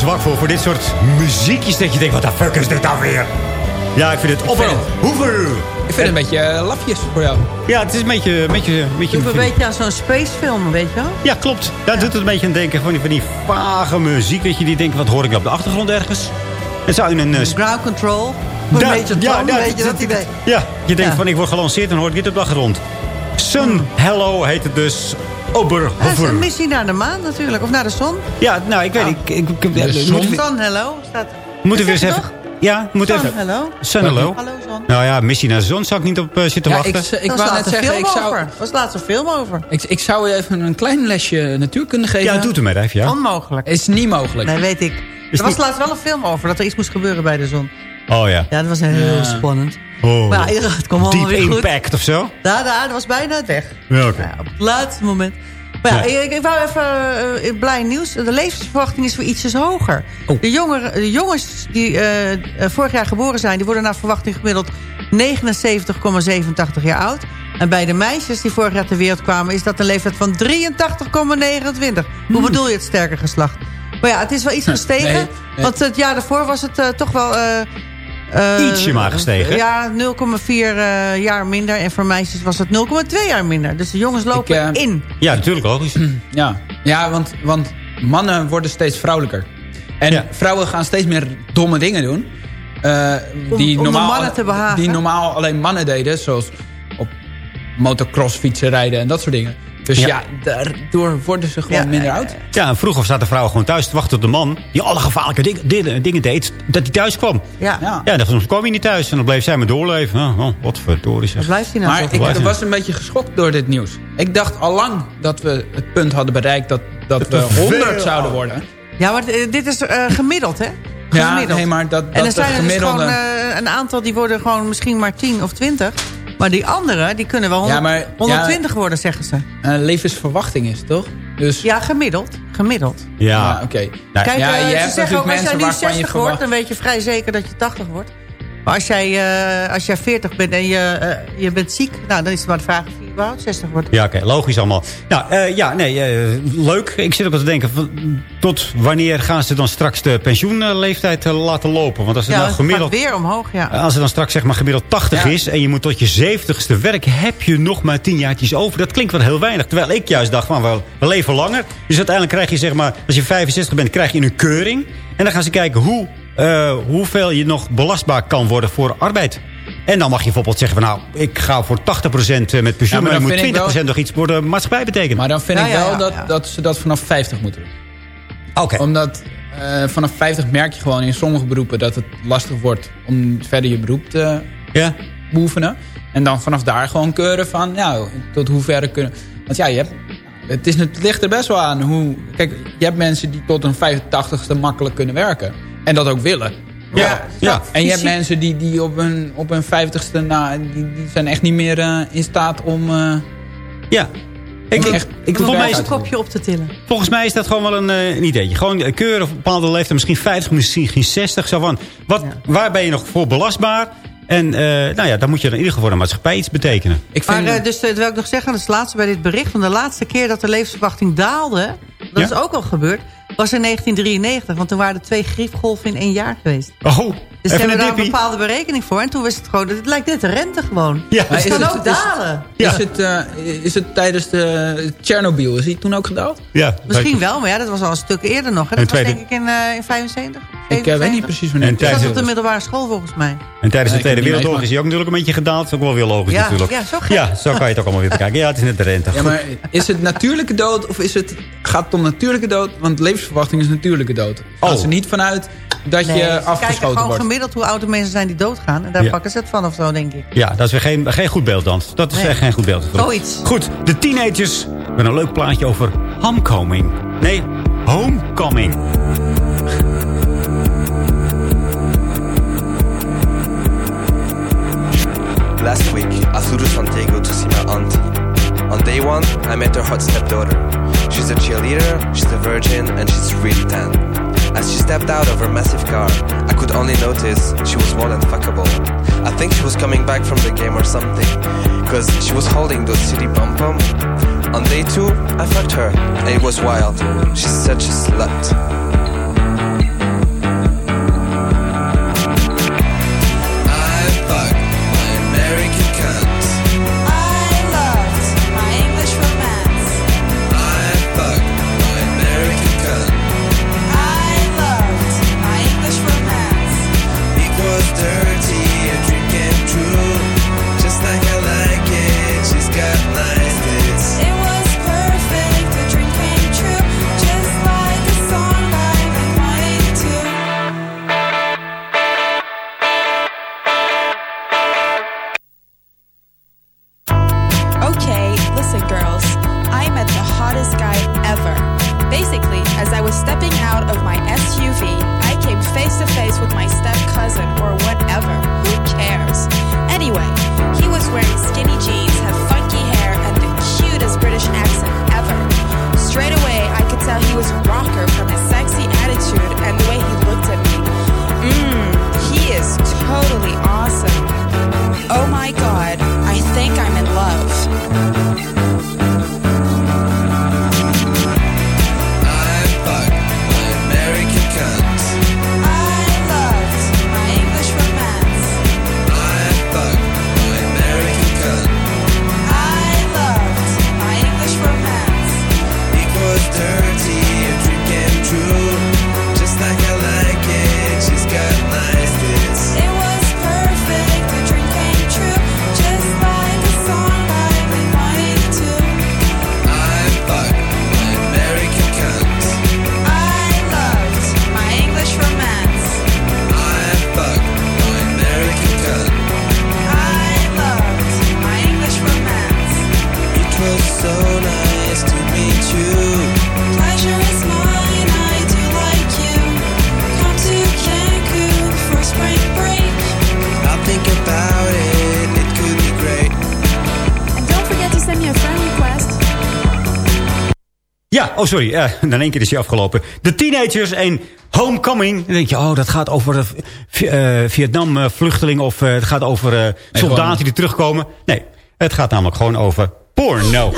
Ja, alles zwak voor. Voor dit soort muziekjes dat je denkt, wat de fuck is dit nou weer? Ja, ik vind het op Hoeveel? Ik vind het een beetje eh, lafjes voor jou. Ja, het is een beetje... Een beetje, een beetje, een beetje aan zo'n spacefilm, weet je wel? Ja, klopt. Daar doet het een beetje aan denken van die, van die vage muziek. Dat je die denkt, wat hoor ik nou op de achtergrond ergens? Het zou in een... eh, sp- Ground control. Een Da- beetje ja, ja, weet je dat- dat idee? Ja, je denkt Ja. van ik word gelanceerd en hoor ik dit op de achtergrond. Sun Hello heet het dus. Dat is Oberhofer. een missie naar de maan natuurlijk. Of naar de zon. Ja, nou, ik weet ik, ik, ik, ik- De zon? moeten we- Sun, hello. Staat... moeten we eens even... Ja, Sun, even... hello. Sun Hello. Hallo, zon. Nou ja, missie naar de zon zou ik niet op eh, zitten Ja, wachten. ik, ik wou net zeggen, film ik zou, over. Er was laatst een film over. ik, ik zou je even een klein lesje natuurkunde geven. ja, doet er maar even, ja. Onmogelijk. Is niet mogelijk. Nee, weet ik. Is Er was niet- laatst wel een film over. Dat er iets moest gebeuren bij de zon. Oh ja. Ja, dat was heel Ja. spannend. Oh. Maar ja, het kwam allemaal Deep weer goed. Impact of zo? Daar, daar, dat was bijna het weg. Ja, oké. Ja, op het laatste moment. Maar ja, Ja. Ik, ik wou even eh, blij nieuws. De levensverwachting is weer ietsjes hoger. Oh. De, jongeren, de jongens die eh, eh, vorig jaar geboren zijn... die worden naar verwachting gemiddeld 79,87 jaar oud. En bij de meisjes die vorig jaar ter wereld kwamen... is dat een leeftijd van 83,29. Hoe bedoel je het sterke geslacht? Maar ja, het is wel iets gestegen. *laughs* Nee, nee. Want het jaar daarvoor was het toch wel... eh, Ietsje maar gestegen. Ja, 0,4 eh, jaar minder. En voor meisjes was het 0,2 jaar minder. Dus de jongens lopen Ik, eh, in. Ja, natuurlijk logisch. *clears throat* Ja, ja want, want mannen worden steeds vrouwelijker. En Ja. vrouwen gaan steeds meer domme dingen doen. eh, Om- die, om normaal, mannen te behagen. die normaal alleen mannen deden. Zoals op motocrossfietsen rijden en dat soort dingen. Dus Ja. ja, daardoor worden ze gewoon Ja, minder ja, oud. Ja, en vroeger zat de vrouw gewoon thuis te wachten op de man... die alle gevaarlijke ding- dingen, dingen deed, dat hij thuis kwam. Ja. Ja. Ja, dan soms kwam hij niet thuis en dan bleef zij maar doorleven. Oh, oh, wat verdorie Wat zeg. blijft hij nou Maar zo? ik was een beetje geschokt door dit nieuws. Ik dacht al lang dat we het punt hadden bereikt dat, dat we we 100 veel- zouden worden. Ja, maar eh, dit is eh, gemiddeld, hè? Ja, Gemiddeld. nee, maar dat, en dat er de zijn er dus gemiddelde... gewoon eh, een aantal die worden gewoon misschien maar 10 of 20. Maar die anderen, die kunnen wel 100 Ja, maar- 120 worden, zeggen ze. eh, levensverwachting is, toch? Dus, Ja, gemiddeld. Gemiddeld. Ja, ja, oké. Nee. Kijk, Ja, eh, je ze hebt zeggen ook, natuurlijk als jij mensen nu waarvan je 60 wordt, dan weet je vrij zeker dat je 80 wordt. Maar als jij, eh, als jij 40 bent en je, eh, je bent ziek, nou, dan is het maar de vraag of je überhaupt 60 wordt. Ja, oké, logisch allemaal. Nou, eh, ja, nee, eh, leuk. Ik zit ook wel te denken, tot wanneer gaan ze dan straks de pensioenleeftijd eh, laten lopen? Want als het Ja, nou het gaat gemiddeld... weer omhoog, ja. Als het dan straks zeg maar gemiddeld 80 Ja. is... en je moet tot je 70ste werken... heb je nog maar 10 jaartjes over. Dat klinkt wel heel weinig. Terwijl ik juist dacht van, we, leven langer. Dus uiteindelijk krijg je zeg maar... als je 65 bent, krijg je een keuring. En dan gaan ze kijken hoe, hoeveel je nog belastbaar kan worden voor arbeid. En dan mag je bijvoorbeeld zeggen van... nou, ik ga voor 80% met pensioen... Ja, maar maar, dan je moet 20% vind ik wel- nog iets voor de maatschappij betekenen. Maar dan vind Ja, ik ja, wel ja, dat, ja. dat ze dat vanaf 50 moeten doen. Oké. Omdat eh, vanaf 50 merk je gewoon in sommige beroepen dat het lastig wordt om verder je beroep te Ja? beoefenen. En dan vanaf daar gewoon keuren van, nou, tot hoeverre kunnen... Want ja, je hebt, het, is, het ligt er best wel aan hoe... Kijk, je hebt mensen die tot een 85ste makkelijk kunnen werken. En dat ook willen. Ja, ja. En je hebt mensen die, die op hun, op hun 50ste, nou, die, die zijn echt niet meer eh, in staat om... eh, ja. Ik, echt- ik, volgens, mij Om is, een kopje op te tillen. volgens mij is dat gewoon wel een, eh, een ideetje. Gewoon keuren op een bepaalde leeftijd. Misschien 50, misschien 60. Zo van, wat, Ja. Waar ben je nog voor belastbaar? En eh, nou ja, dan moet je dan in ieder geval voor de maatschappij iets betekenen. ik Maar vind, eh, dus dat wil ik nog zeggen, dat is het laatste bij dit bericht. Van de laatste keer dat de levensverwachting daalde, dat Ja? is ook al gebeurd, was in 1993. Want toen waren er twee griepgolven in één jaar geweest. Oh, Dus ze hebben een daar een bepaalde berekening voor. En toen was het gewoon, het lijkt net de rente gewoon. Ja, Maar Het is kan het- ook is- dalen. Ja. Is, het, eh, is het tijdens de Chernobyl, is die toen ook gedaald? ja. Misschien wel, maar ja, dat was al een stuk eerder nog. Hè? En Dat was tweede- denk ik in, eh, in 75. Ik eh, weet niet 77. precies wanneer. En tijdens zat op de middelbare school volgens mij. En tijdens de Tweede Wereldoorlog is hij ook natuurlijk een beetje gedaald. Dat is ook wel weer logisch Ja, natuurlijk. ja, zo. Ja, zo kan je het ook allemaal weer bekijken. Ja, het is net de rente. Ja, maar is het natuurlijke dood of is het, gaat het om natuurlijke dood? Want levensverwachting is natuurlijke dood. Gaan Oh. ze niet vanuit dat Nee, je ze kijken afgeschoten gewoon wordt. gemiddeld hoe oud de mensen zijn die doodgaan. En daar Ja. pakken ze het van of zo, denk ik. Ja, dat is weer geen, geen goed beeld dan. Dat is Nee. echt geen goed beeld. Zoiets. Goed, de teenagers met een leuk plaatje over homecoming. Nee, homecoming. Last week, I flew to San Diego to see my auntie. On day one, I met her hot stepdaughter. She's a cheerleader, she's a virgin, and she's really tan. As she stepped out of her massive car, I could only notice she was more than fuckable. I think she was coming back from the game or something, cause she was holding those city bum bum. On day two, I fucked her, and it was wild. She's such a slut. Ja, oh sorry, eh, in één keer is hij afgelopen. De teenagers en homecoming. Dan denk je, oh, dat gaat over Vi- eh, Vietnam-vluchteling... of eh, het gaat over eh, soldaten die terugkomen. Nee, het gaat namelijk gewoon over porno.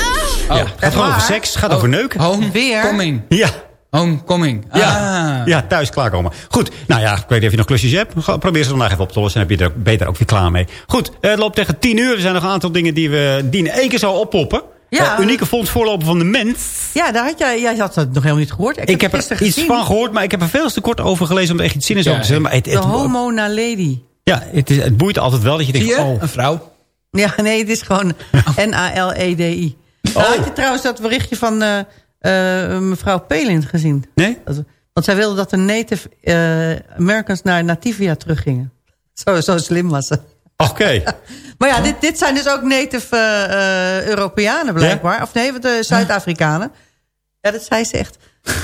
ja, het gaat gewoon over seks, het gaat Oh, over neuken. Homecoming. Ja, Homecoming. ja, Ah. ja, thuis klaarkomen. Goed, nou ja, ik weet niet of je nog klusjes hebt. Probeer ze vandaag even op te lossen. Dan heb je er, ben je er ook weer klaar mee. Goed, eh, het loopt tegen tien uur. Er zijn nog een aantal dingen die we die in één keer zo oppoppen. Ja. Eh, unieke fonds voorlopen van de mens. Ja, daar had jij, jij had het nog helemaal niet gehoord. Ik, Ik heb er iets gezien. van gehoord, maar ik heb er veel te kort over gelezen... om er echt iets zinnigs Ja, over te zeggen. Maar het, De homo na lady. ja, het, is, het boeit altijd wel dat je Zie denkt... je? oh, Een vrouw. *laughs* Ja, nee, het is gewoon *laughs* N-A-L-E-D-I. Nou, had je trouwens dat berichtje van eh, eh, mevrouw Pelin gezien? nee? Dat- Want zij wilde dat de Native eh, Americans naar Nativia teruggingen. Zo, zo slim was ze. Oké. *laughs* Maar ja, dit, dit zijn dus ook Native Europeanen blijkbaar. Of nee, de Zuid-Afrikanen. Ja, dat zei ze echt.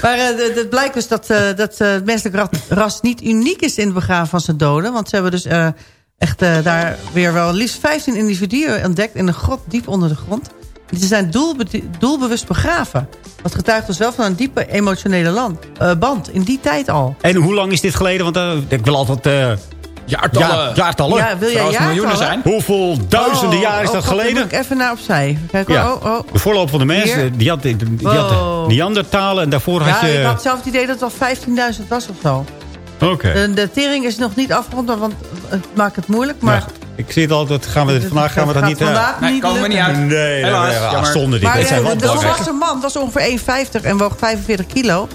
Maar het blijkt dus dat, dat het menselijk ra- ras niet uniek is in het begraven van zijn doden. Want ze hebben dus echt eh, daar weer wel liefst 15 individuen ontdekt in een grot diep onder de grond. Die zijn doelbe- doelbewust begraven. Wat getuigt dus wel van een diepe emotionele land, eh, band. In die tijd al. En hoe lang is dit geleden? Want eh, ik wil altijd... eh, Jaartallen. ja, jaartallen. Ja, wil jij miljoenen zijn. Hoeveel duizenden Oh, jaar is oh, dat God, dan geleden? ik even naar opzij. Kijk, Ja, oh, oh. de voorloper van de mens, Hier. eh, die had, die, die had. Neandertalen en daarvoor had Ja, je... ik had zelf het idee dat het wel 15.000 was of zo. Oké. De, de tering is nog niet afgerond, want het maakt het moeilijk. Maar Ja, ik zie het al, dat gaan we, vandaag gaan we dat niet... eh, vandaag Nee, niet komen we niet uit. Nee, Helaas, nee, afstonden die. Maar Dat zijn eh, wel de, volwassen man was ongeveer 1,50 en woog 45 kilo.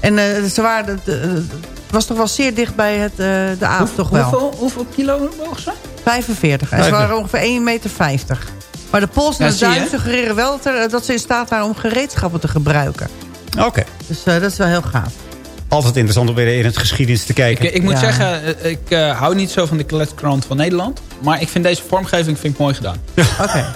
En eh, ze waren, het was toch wel zeer dicht bij het, eh, de avond toch wel. Hoeveel, hoeveel kilo woog ze? 45. En ze waren ongeveer 1,50 meter. Maar de pols en Ja, de duim suggereren wel dat, er, dat ze in staat waren om gereedschappen te gebruiken. Oké. Dus eh, dat is wel heel gaaf. Altijd interessant om weer in het geschiedenis te kijken. Ik, ik moet Ja. zeggen, eh, ik eh, hou niet zo van de kletkrant van Nederland. Maar ik vind deze vormgeving vind ik mooi gedaan. Oké.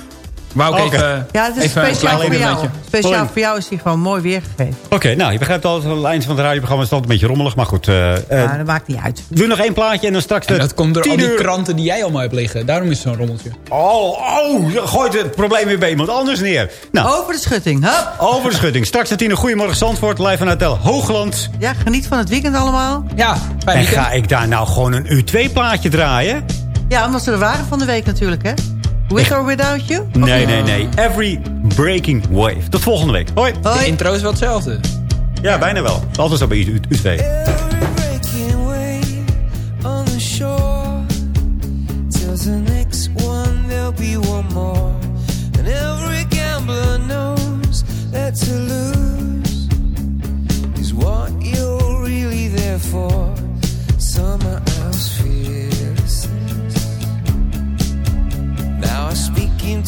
Wou ik Oké. even, Ja, het is even speciaal voor jou. Speciaal voor jou is hij gewoon mooi weergegeven. Oké, nou, je begrijpt altijd, het eind van het radioprogramma is altijd een beetje rommelig. Maar goed, eh eh, Ja, dat maakt niet uit. doe nog één plaatje en dan straks de En dat komt door al 10 die kranten die jij allemaal hebt liggen. Daarom is het zo'n rommeltje. Oh, oh, je gooit het probleem weer bij iemand anders neer. Nou, Over de schutting. Hup. over de schutting. Straks de tien. Goedemorgen Zandvoort, live vanuit Tel Hoogland. Ja, geniet van het weekend allemaal. Ja, fijn En weekend. ga ik daar nou gewoon een U2 plaatje draaien? Ja, omdat ze er waren van de week natuurlijk, hè? With or without you? Of Nee, nee, nee. Every breaking wave. Tot volgende week. Hoi. De Hoi. intro is wel hetzelfde. Ja, bijna wel. Altijd zo bij U- U2.